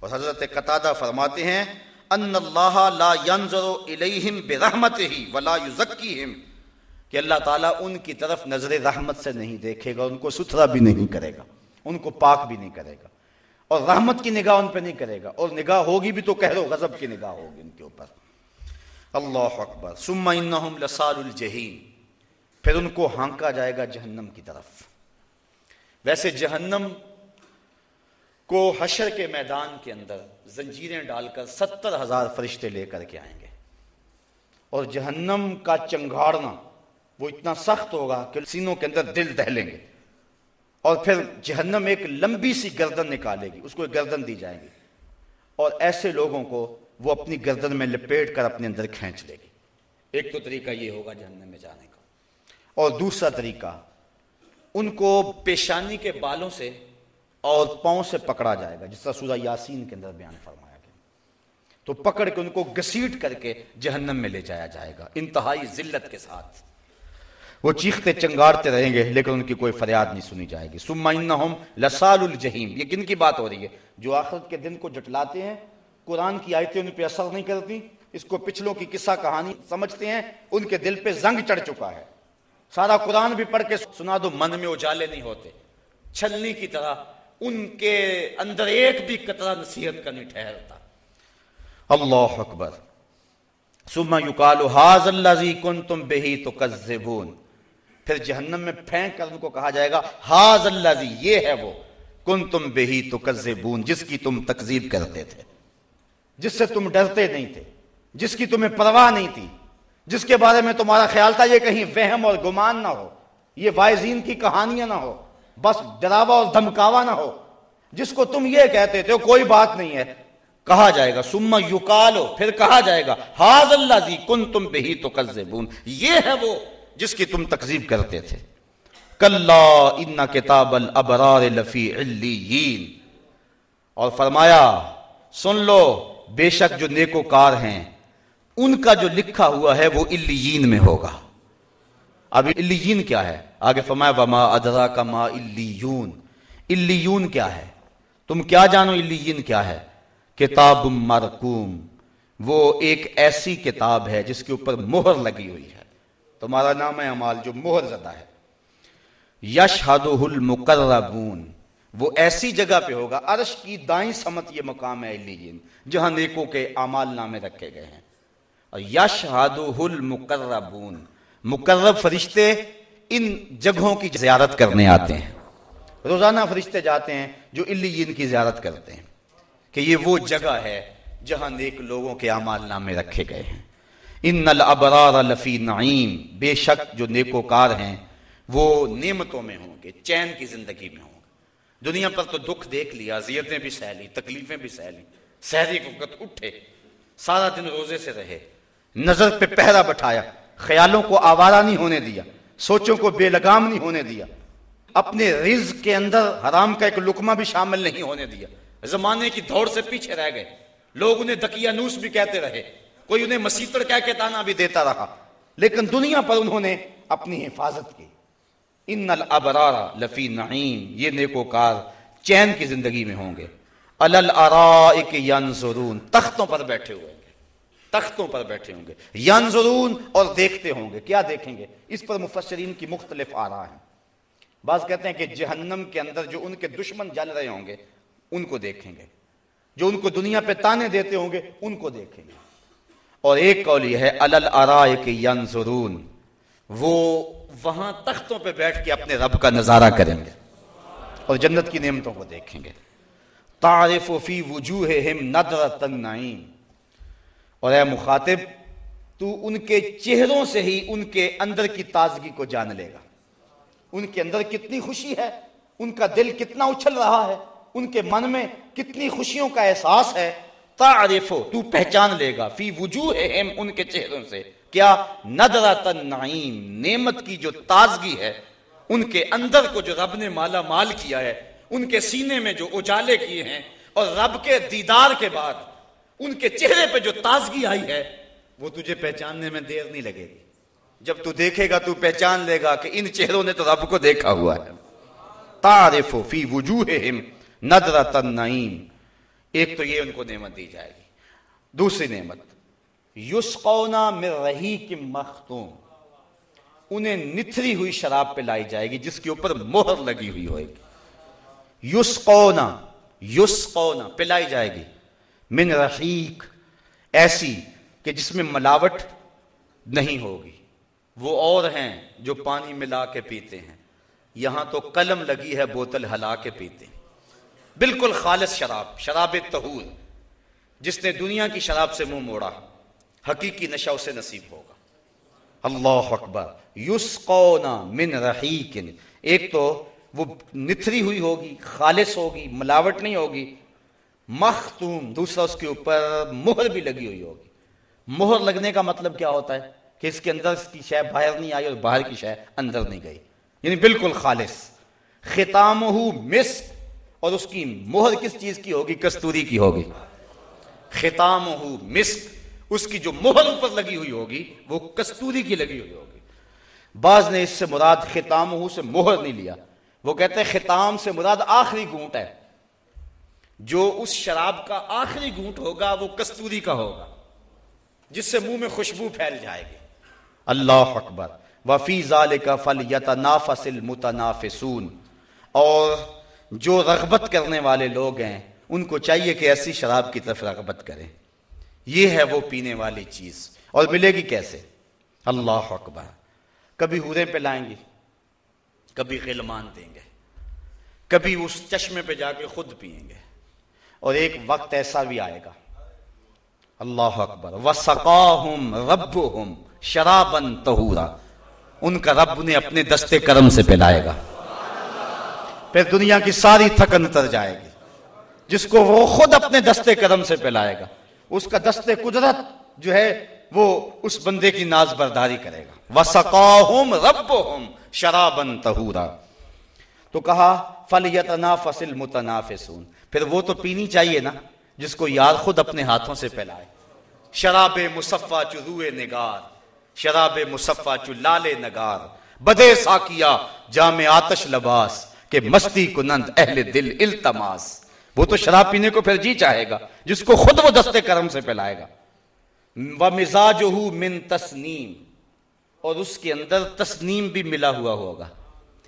اور حضرت قطادہ فرماتے ہیں، ان اللہ لا ينظر الیہم برحمت ہی ولا یزکیہم۔ کہ اللہ تعالیٰ ان کی طرف نظر رحمت سے نہیں دیکھے گا، ان کو ستھرا بھی نہیں کرے گا، ان کو پاک بھی نہیں کرے گا۔ اور رحمت کی نگاہ ان پہ نہیں کرے گا۔ اور نگاہ ہوگی بھی تو کہہ دو غضب کی نگاہ ہوگی ان کے اوپر۔ اللہ اکبر۔ ثم انہم لسال الجحیم۔ پھر ان کو ہانکا جائے گا جہنم کی طرف۔ ویسے جہنم کو حشر کے میدان کے اندر زنجیریں ڈال کر ستر ہزار فرشتے لے کر کے آئیں گے۔ اور جہنم کا چنگاڑنا وہ اتنا سخت ہوگا کہ سینوں کے اندر دل دہلیں گے۔ اور پھر جہنم ایک لمبی سی گردن نکالے گی، اس کو ایک گردن دی جائے گی۔ اور ایسے لوگوں کو وہ اپنی گردن میں لپیٹ کر اپنے اندر کھینچ لے گی۔ ایک تو طریقہ یہ ہوگا جہنم میں جانے کا۔ اور دوسرا طریقہ ان کو پیشانی کے بالوں سے اور پاؤں سے پکڑا جائے گا جس طرح سورہ یاسین کے اندر بیان فرمایا گیا۔ تو پکڑ کے ان کو گسیٹ کر کے جہنم میں لے جایا جائے گا انتہائی ذلت کے ساتھ۔ وہ چیختے چنگارتے رہیں گے لیکن ان کی کوئی فریاد نہیں سنی جائے گی۔ سما لسال الجہیم یہ کن کی بات ہو رہی ہے جو آخرت کے دن کو جٹلاتے ہیں قرآن کی آیتیں ان پہ اثر نہیں کرتی، اس کو پچھلوں کی قصہ کہانی سمجھتے ہیں، ان کے دل پہ زنگ چڑھ چکا ہے۔ سارا قرآن بھی پڑھ کے سنا دو، من میں اجالے نہیں ہوتے۔ چھلنی کی طرح، ان کے اندر ایک بھی قطرہ نصیحت کا نہیں ٹھہرتا۔ اللہ اکبر۔ سما یقال حاض اللہ کن تم بہی تو پھر جہنم میں پھینک کر ان کو کہا جائے گا حاض اللہ یہ ہے وہ کن تم بہی تو جس کی تم تکذیب کرتے تھے۔ جس سے تم ڈرتے نہیں تھے، جس کی تمہیں پرواہ نہیں تھی، جس کے بارے میں تمہارا خیال تھا یہ کہیں وہم اور گمان نہ ہو، یہ وائزین کی کہانیاں نہ ہو، بس ڈراوا اور دھمکاوا نہ ہو۔ جس کو تم یہ کہتے تھے، کوئی بات نہیں ہے۔ کہا جائے گا سما یوکالو پھر کہا جائے گا حاض اللہ زی کن تم بے ہی تو یہ ہے وہ جس کی تم تقزیب کرتے تھے۔ کل ان کتاب الابرار لفی علیین۔ اور فرمایا، سن لو بے شک جو نیکو کار ہیں، ان کا جو لکھا ہوا ہے وہ اللیین میں ہوگا۔ اب اللیین کیا ہے؟ آگے فرمایا وما ادرا کا ما اللیون اللیون کیا ہے؟ تم کیا جانو اللیین کیا ہے؟ کتاب مرکوم۔ وہ ایک ایسی کتاب ہے جس کے اوپر مہر لگی ہوئی ہے۔ تمہارا نام ہے امال جو مہر زدہ ہے۔ یش المقربون۔ وہ ایسی جگہ پہ ہوگا، عرش کی دائیں سمت یہ مقام ہے اللیین جہاں نیکوں کے اعمال نامے رکھے گئے ہیں۔ اور یش المقربون، مقرب فرشتے ان جگہوں کی زیارت کرنے آتے ہیں۔ روزانہ فرشتے جاتے ہیں جو اللیین کی زیارت کرتے ہیں، کہ یہ وہ جگہ ہے جہاں نیک لوگوں کے اعمال نامے رکھے گئے ہیں۔ ان الابرار لفی نعیم، بے شک جو نیکوکار ہیں، وہ نعمتوں میں ہوں گے، چین کی زندگی میں ہوں گے۔ دنیا پر تو دکھ دیکھ لیا، اذیتیں بھی سہ لی تکلیفیں بھی سہ لی سہری وقت اٹھے، سارا دن روزے سے رہے۔ نظر پہ پہرا بٹھایا، خیالوں کو آوارہ نہیں ہونے دیا، سوچوں کو بے لگام نہیں ہونے دیا۔ اپنے رزق کے اندر حرام کا ایک لکمہ بھی شامل نہیں ہونے دیا۔ زمانے کی دوڑ سے پیچھے رہ گئے۔ لوگ انہیں دکیا نوس بھی کہتے رہے۔ کوئی انہیں مسیطر کہہ کے تانا بھی دیتا رہا۔ لیکن دنیا پر انہوں نے اپنی حفاظت کی۔ ان الابرار لفی نعیم یہ نیکوکار چین کی زندگی میں ہوں گے۔ ینظرون تختوں پر بیٹھے ہوئے تختوں پر بیٹھے ہوں گے۔ ینظرون اور دیکھتے ہوں گے۔ کیا دیکھیں گے؟ اس پر مفسرین کی مختلف آرا ہیں۔ بعض کہتے ہیں کہ جہنم کے اندر جو ان کے دشمن جل رہے ہوں گے، ان کو دیکھیں گے۔ جو ان کو دنیا پہ تانے دیتے ہوں گے، ان کو دیکھیں گے۔ اور ایک قول یہ ہے الل ارائے کے ینظرون وہ وہاں تختوں پہ بیٹھ کے اپنے رب کا نظارہ کریں گے اور جنت کی نعمتوں کو دیکھیں گے۔ تعارف فی وجوہہم ندرۃ النعیم۔ اور اے مخاطب، تو ان کے چہروں سے ہی ان کے اندر کی تازگی کو جان لے گا۔ ان کے اندر کتنی خوشی ہے، ان کا دل کتنا اچھل رہا ہے، ان کے من میں کتنی خوشیوں کا احساس ہے۔ تعریف تو پہچان لے گا۔ فی وجوہہم ان کے چہروں سے۔ کیا ندرت النعیم، نعمت کی جو تازگی ہے، ان کے اندر کو جو رب نے مالا مال کیا ہے، ان کے سینے میں جو اجالے کیے ہیں، اور رب کے دیدار کے بعد ان کے چہرے پہ جو تازگی آئی ہے، وہ تجھے پہچاننے میں دیر نہیں لگے گی۔ جب تو دیکھے گا تو پہچان لے گا کہ ان چہروں نے تو رب کو دیکھا ہوا ہے۔ تعرف فی وجوہہم ندرت النعیم۔ ایک تو یہ ان کو نعمت دی جائے گی، دوسری نعمت یسقونا من رحیق مختوم۔ انہیں نتھری ہوئی شراب پہ لائی جائے گی، جس کے اوپر مہر لگی ہوئی ہوئے گی۔ یسقونا یس پلائی جائے گی۔ من رحیق ایسی کہ جس میں ملاوٹ نہیں ہوگی۔ وہ اور ہیں جو پانی ملا کے پیتے ہیں۔ یہاں تو قلم لگی ہے، بوتل ہلا کے پیتے ہیں۔ بالکل خالص شراب شراب تہور جس نے دنیا کی شراب سے منہ موڑا۔ حقیقی نشہ اسے نصیب ہوگا۔ اللہ اکبر۔ یوس من رحیقن۔ ایک تو وہ نتری ہوئی ہوگی، خالص ہوگی، ملاوٹ نہیں ہوگی۔ مختوم، دوسرا اس کے اوپر مہر بھی لگی ہوئی ہوگی۔ مہر لگنے کا مطلب کیا ہوتا ہے؟ کہ اس کے اندر اس کی شے باہر نہیں آئی اور باہر کی شے اندر نہیں گئی۔ یعنی بالکل خالص۔ ختام مس اور اس کی مہر کس چیز کی ہوگی؟ کستوری کی ہوگی۔ ختام مسک۔ اس کی جو مہر اوپر لگی ہوئی ہوگی، وہ کستوری کی لگی ہوئی ہوگی۔ بعض نے اس سے مراد ختام سے مہر نہیں لیا۔ وہ کہتے ہیں ختام سے مراد آخری گونٹ ہے۔ جو اس شراب کا آخری گونٹ ہوگا، وہ کستوری کا ہوگا۔ جس سے منہ میں خوشبو پھیل جائے گی۔ اللہ اکبر۔ وفی کا فل یتنافسل متنافسون اور جو رغبت کرنے والے لوگ ہیں، ان کو چاہیے کہ ایسی شراب کی طرف رغبت کریں۔ یہ ہے وہ پینے والی چیز۔ اور ملے گی کیسے؟ اللہ اکبر۔ کبھی ہورے پہ لائیں گے، کبھی غلمان دیں گے، کبھی اس چشمے پہ جا کے خود پیئیں گے۔ اور ایک وقت ایسا بھی آئے گا۔ اللہ اکبر۔ وسقاہم ربہم شرابن تہورا ان کا رب نے اپنے دستے کرم سے پلائے گا۔ پھر دنیا کی ساری تھکن اتر جائے گی۔ جس کو وہ خود اپنے دستے قدم سے پلائے گا۔ اس کا دستے قدرت جو ہے وہ اس بندے کی ناز برداری کرے گا۔ وسقاہم ربہم شرابن تہورا تو کہا فلیتنافس المتنافسون۔ پھر وہ تو پینی چاہیے نا، جس کو یار خود اپنے ہاتھوں سے پھیلائے۔ شراب مصفہ چروے نگار، شراب مصفہ چو لال نگار۔ بدے ساکیا جام آتش لباس، کہ مستی کنند اہل دل التماس۔ وہ تو شراب پینے کو پھر جی چاہے گا، جس کو خود وہ دستے کرم سے پھیلائے گا۔ وَمِزَاجُهُ مِن تسنیم، اور اس کے اندر تسنیم بھی ملا ہوا ہوگا۔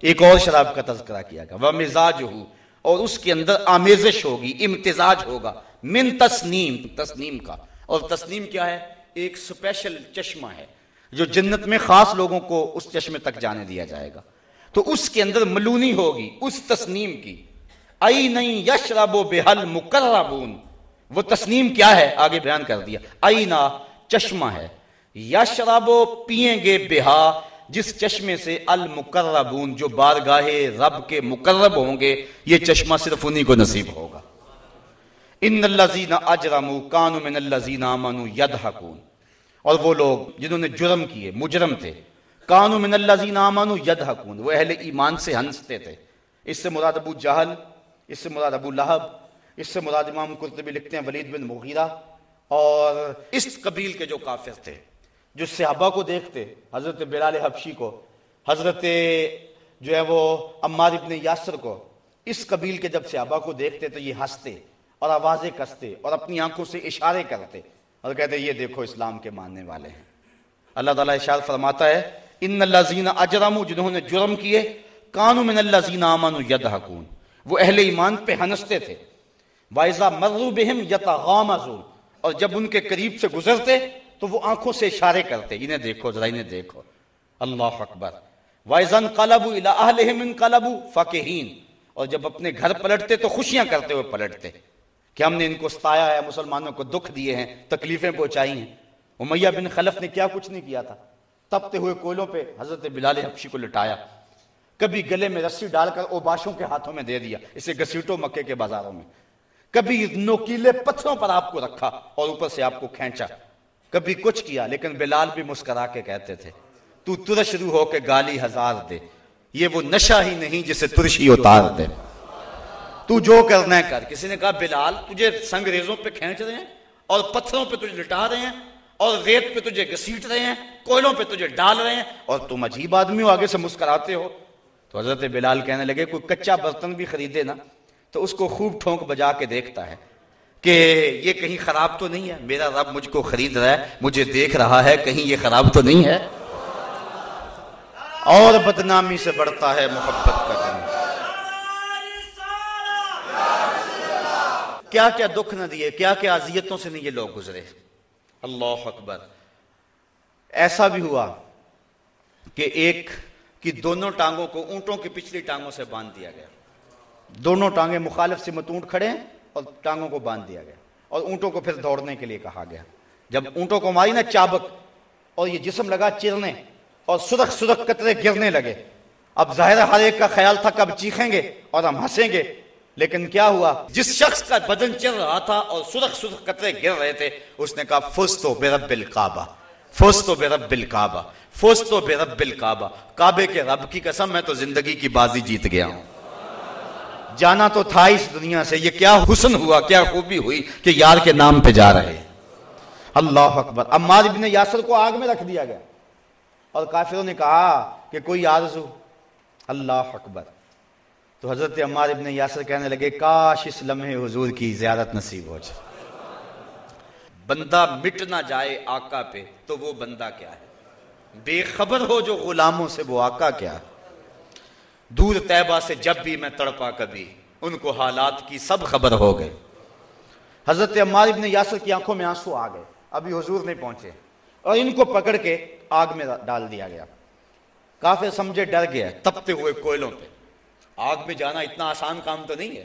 ایک اور شراب کا تذکرہ کیا گا وَمِزَاجُهُ اور اس کے اندر آمیزش ہوگی، امتزاج ہوگا۔ من تسنیم تسنیم کا۔ اور تسنیم کیا ہے؟ ایک سپیشل چشمہ ہے، جو جنت میں خاص لوگوں کو اس چشمے تک جانے دیا جائے گا۔ تو اس کے اندر ملونی ہوگی، اس تسنیم کی۔ ائی نہیں یشرب و بحل مقربون۔ وہ تسنیم کیا ہے؟ آگے بیان کر دیا۔ ائی نا چشمہ ہے۔ یشرب و پیئیں گے بہا۔ جس چشمے سے المقربون، جو بارگاہ رب کے مقرب ہوں گے، یہ چشمہ صرف انہی کو نصیب ہوگا۔ ان الذین اجرموا کانوا من الذین آمنوا یضحکون اور وہ لوگ جنہوں نے جرم کیے، مجرم تھے کانوا من الذین آمنوا یضحکون وہ اہل ایمان سے ہنستے تھے۔ اس سے مراد ابو جہل اس سے مراد ابو لہب، اس سے مراد امام قرطبی لکھتے ہیں ولید بن مغیرہ، اور اس قبیل کے جو کافر تھے، جو صحابہ کو دیکھتے، حضرت بلال حبشی کو، حضرت جو ہے وہ عمار ابن یاسر کو، اس قبیل کے جب صحابہ کو دیکھتے تو یہ ہنستے اور آوازیں کستے اور اپنی آنکھوں سے اشارے کرتے اور کہتے یہ دیکھو اسلام کے ماننے والے ہیں۔ اللہ تعالیٰ اشار فرماتا ہے، ان اللہ زین اجرم جنہوں نے جرم کیے کانو من اللہ زین امن یدحکون وہ اہل ایمان پہ ہنستے تھے۔ وائزا مرو بہم یتا اور جب ان کے قریب سے گزرتے تو وہ آنکھوں سے اشارے کرتے، انہیں دیکھو، ذرا انہیں دیکھو۔ اللہ اکبر۔ وائزن قلبو الہم انقلبو فقہین اور جب اپنے گھر پلٹتے تو خوشیاں کرتے ہوئے پلٹتے۔ کہ ہم نے ان کو ستایا ہے، مسلمانوں کو دکھ دیے ہیں، تکلیفیں پہنچائی ہیں۔ امیہ بن خلف نے کیا؟ کچھ نہیں کیا تھا۔ تپتے ہوئے کوئلوں پہ حضرت بلال حبشی کو لٹایا۔ کبھی گلے میں رسی ڈال کر اوباشوں کے ہاتھوں میں دے دیا، اسے گسیٹوں مکے کے بازاروں میں۔ کبھی نوکیلے پتھروں پر آپ کو رکھا اور اوپر سے آپ کو کھینچا۔ کبھی کچھ کیا، لیکن بلال بھی مسکرا کے کہتے تھے، تو ترش روح ہو کے گالی ہزار دے۔ یہ وہ نشہ ہی نہیں جسے ترش ہی اتار دے۔ تو جو کرنا کر۔ کسی نے کہا، بلال، تجھے سنگریزوں پہ کھینچ رہے ہیں اور پتھروں پہ تجھے لٹا رہے ہیں اور ریت پہ تجھے گسیٹ رہے ہیں، کوئلوں پہ تجھے ڈال رہے ہیں اور تم عجیب آدمی ہو، آگے سے مسکراتے ہو۔ تو حضرت بلال کہنے لگے، کوئی کچا برتن بھی خریدے نا، تو اس کو خوب ٹھونک بجا کے دیکھتا ہے کہ یہ کہیں خراب تو نہیں ہے، میرا رب مجھ کو خرید رہا ہے، مجھے دیکھ رہا ہے، کہیں یہ خراب تو نہیں ہے۔ اور بدنامی سے بڑھتا ہے محبت کا کیا کیا دکھ نہ دیے، کیا کیا اذیتوں سے نہیں یہ لوگ گزرے۔ اللہ اکبر۔ ایسا بھی ہوا کہ ایک کی دونوں ٹانگوں کو اونٹوں کی پچھلی ٹانگوں سے باندھ دیا گیا۔ دونوں ٹانگیں مخالف سے متونٹ کھڑے ہیں اور ٹانگوں کو باندھ دیا گیا۔ اور اونٹوں کو پھر دوڑنے کے لیے کہا گیا۔ جب اونٹوں کو ماری نا چابک، اور یہ جسم لگا چرنے، اور سرخ سرخ قطرے گرنے لگے۔ اب ظاہر ہر ایک کا خیال تھا کب چیخیں گے اور ہم ہنسیں گے۔ لیکن کیا ہوا؟ جس شخص کا بدن چل رہا تھا اور سرخ سرخ قطرے گر رہے تھے، اس نے کہا، فستو بے رب الکعبہ بے رب الکعبہ فستو بے رب الکعبہ۔ کعبے کے رب کی قسم، میں تو زندگی کی بازی جیت گیا ہوں۔ جانا تو تھا اس دنیا سے، یہ کیا حسن ہوا، کیا خوبی ہوئی کہ یار کے نام پہ جا رہے۔ اللہ اکبر۔ عمار ابن یاسر کو آگ میں رکھ دیا گیا۔ اور کافروں نے کہا کہ کوئی آرزو اللہ اکبر۔ تو حضرت عمار ابن یاسر کہنے لگے، کاش اس لمحے حضور کی زیارت نصیب ہو جائے۔ بندہ مٹ نہ جائے آقا پہ، تو وہ بندہ کیا ہے؟ بے خبر ہو جو غلاموں سے، وہ آقا کیا ہے؟ دور طیبہ سے جب بھی میں تڑپا کبھی، ان کو حالات کی سب خبر ہو گئے حضرت عمار ابن یاسر کی آنکھوں میں آنسو آ گئے۔ ابھی حضور نہیں پہنچے۔ اور ان کو پکڑ کے آگ میں ڈال دیا گیا۔ کافی سمجھے ڈر گیا، تپتے ہوئے کوئلوں پہ۔ آگ میں جانا اتنا آسان کام تو نہیں ہے۔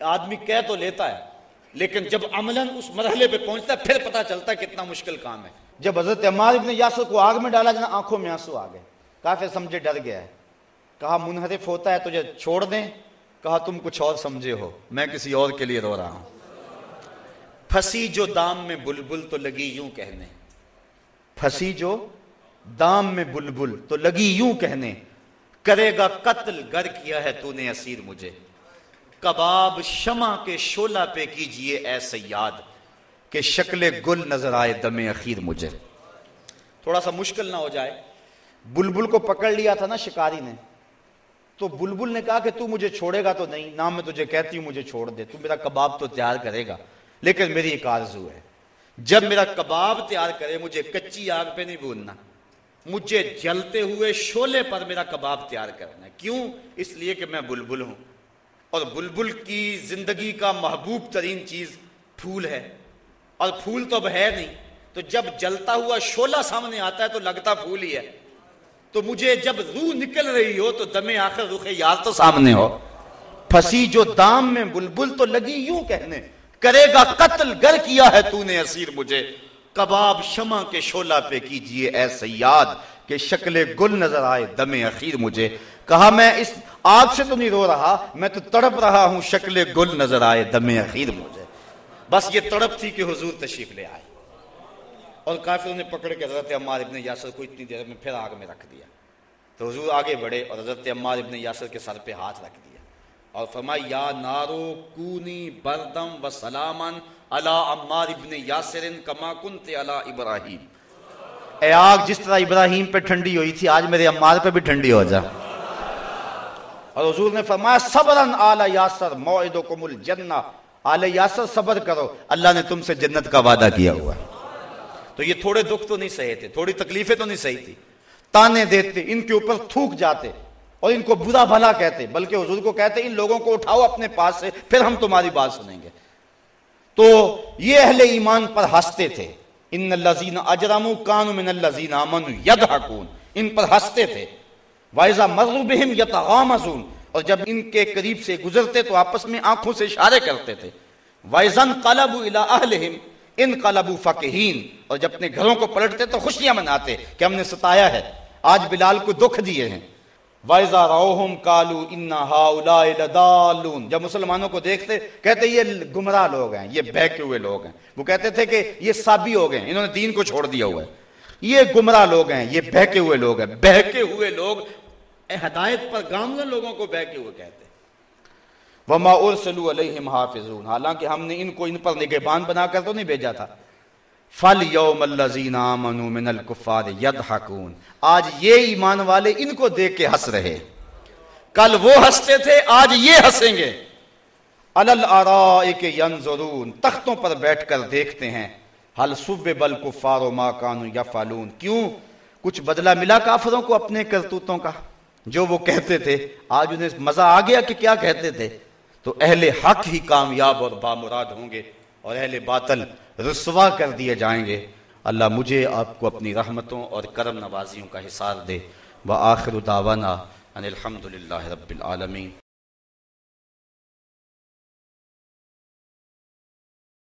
آدمی کہہ تو لیتا ہے۔ لیکن جب عملاً اس مرحلے پہ پہنچتا ہے، پھر پتا چلتا ہے کتنا مشکل کام ہے۔ جب حضرت عمار ابن یاسر کو آگ میں ڈالا جانا آنکھوں میں آنسو آ گئے۔ کافی سمجھے، ڈر گیا ہے۔ کہا، منحرف ہوتا ہے، تجھے چھوڑ دیں۔ کہا، تم کچھ اور سمجھے ہو۔ میں کسی اور کے لیے رو رہا ہوں۔ پھنسی جو دام میں بلبل تو لگی یوں کہنے۔ پھنسی جو دام میں بلبل تو لگی یوں کہنے۔ کرے گا قتل، گر کیا ہے تو نے اسیر مجھے۔ کباب شمع کے شولہ پہ کیجیے اے سیاد کہ شکل گل نظر آئے دم اخیر مجھے۔ تھوڑا سا مشکل نہ ہو جائے۔ بلبل کو پکڑ لیا تھا نا شکاری نے۔ تو بلبل نے کہا کہ تو مجھے چھوڑے گا تو نہیں، نہ میں تجھے کہتی ہوں مجھے چھوڑ دے، تو میرا کباب تو تیار کرے گا۔ لیکن میری ایک آرزو ہے۔ جب میرا کباب تیار کرے، مجھے کچی آگ پہ نہیں بھوننا مجھے جلتے ہوئے شولے پر میرا کباب تیار کرنا ہے۔ کیوں؟ اس لیے کہ میں بلبل ہوں۔ اور بلبل کی زندگی کا محبوب ترین چیز پھول ہے۔ اور پھول تو اب ہے نہیں۔ تو جب جلتا ہوا شولہ سامنے آتا ہے تو لگتا پھول ہی ہے۔ تو مجھے جب روح نکل رہی ہو تو دم آخر رخ یار تو سامنے ہو۔ پھنسی جو دام میں بلبل تو لگی یوں کہنے، کرے گا قتل گر کیا ہے تو نے اسیر مجھے۔ کباب شمع کے شولہ پہ کیجیے اے سیاد۔ کہ شکل گل نظر آئے، دم اخیر مجھے۔ کہا، میں اس آگ سے تو نہیں رو رہا، میں تو تڑپ رہا ہوں، شکل گل نظر آئے، دم اخیر مجھے۔ بس یہ تڑپ تھی کہ حضور تشریف لے آئے۔ اور کافروں نے پکڑ کے حضرت عمار ابن یاسر کو اتنی دیر میں پھر آگ میں رکھ دیا۔ تو حضور آگے بڑھے اور حضرت عمار ابن یاسر کے سر پہ ہاتھ رکھ دیا۔ اور فرمائی یا نارو کونی بردم و سلامن علا عمار ابن یاسر کما کنت علا ابراہیم۔ اے آگ جس طرح ابراہیم پہ ٹھنڈی ہوئی تھی، آج میرے عمار پہ بھی ٹھنڈی ہو جا۔ اور حضور نے فرمایا، صبرن آل یاسر، موعدکم الجنہ۔ آل یاسر، صبر کرو، اللہ نے تم سے جنت کا وعدہ کیا ہوا۔ تو یہ تھوڑے دکھ تو نہیں سہے تھے، تھوڑی تکلیفیں تو نہیں سہی تھی۔ تانے دیتے، ان کے اوپر تھوک جاتے اور ان کو برا بھلا کہتے، بلکہ حضور کو کہتے، ان لوگوں کو اٹھاؤ اپنے پاس سے، پھر ہم تمہاری بات سنیں گے۔ تو یہ اہل ایمان پر ہنستے تھے۔ ان الزین اجرام کان من الزین امن ید ان پر ہنستے تھے۔ وائزہ مربہم یتغامزون اور جب ان کے قریب سے گزرتے تو آپس میں آنکھوں سے اشارے کرتے تھے۔ وائزن قلب الى اہلہم ان قلبو فقہین اور جب اپنے گھروں کو پلٹتے تو خوشیاں مناتے کہ ہم نے ستایا ہے۔ آج بلال کو دکھ دیے ہیں۔ وائزا روحم کالو انا لدالون جب مسلمانوں کو دیکھتے، کہتے یہ گمراہ لوگ ہیں، یہ بہکے ہوئے لوگ ہیں۔ وہ کہتے تھے کہ یہ سابی ہو گئے، انہوں نے دین کو چھوڑ دیا ہوا ہے۔ یہ گمراہ لوگ ہیں، یہ بہکے ہوئے لوگ ہیں۔ بہکے ہوئے لوگ ہدایت پر گامزن لوگوں کو بہکے ہوئے کہتے وما ارسلوا علیہم حافظون۔ حالانکہ ہم نے ان کو، ان پر نگہبان بنا کر تو نہیں بھیجا تھا۔ فل یوم الذین من الکفار یضحکون آج یہ ایمان والے ان کو دیکھ کے ہنس رہے۔ کل وہ ہنستے تھے، آج یہ ہنسیں گے۔ ینظرون تختوں پر بیٹھ کر دیکھتے ہیں۔ حل صب بل کفار ما کانوا یفعلون کیوں؟ کچھ بدلہ ملا کافروں کو اپنے کرتوتوں کا؟ جو وہ کہتے تھے۔ آج انہیں مزہ آ گیا کہ کیا کہتے تھے۔ تو اہل حق ہی کامیاب اور بامراد ہوں گے۔ اور اہل باطل رسوا کر دیے جائیں گے۔ اللہ مجھے آپ کو اپنی رحمتوں اور کرم نوازیوں کا حصار دے۔ بآخر دعوانا ان الحمد للہ رب العالمین۔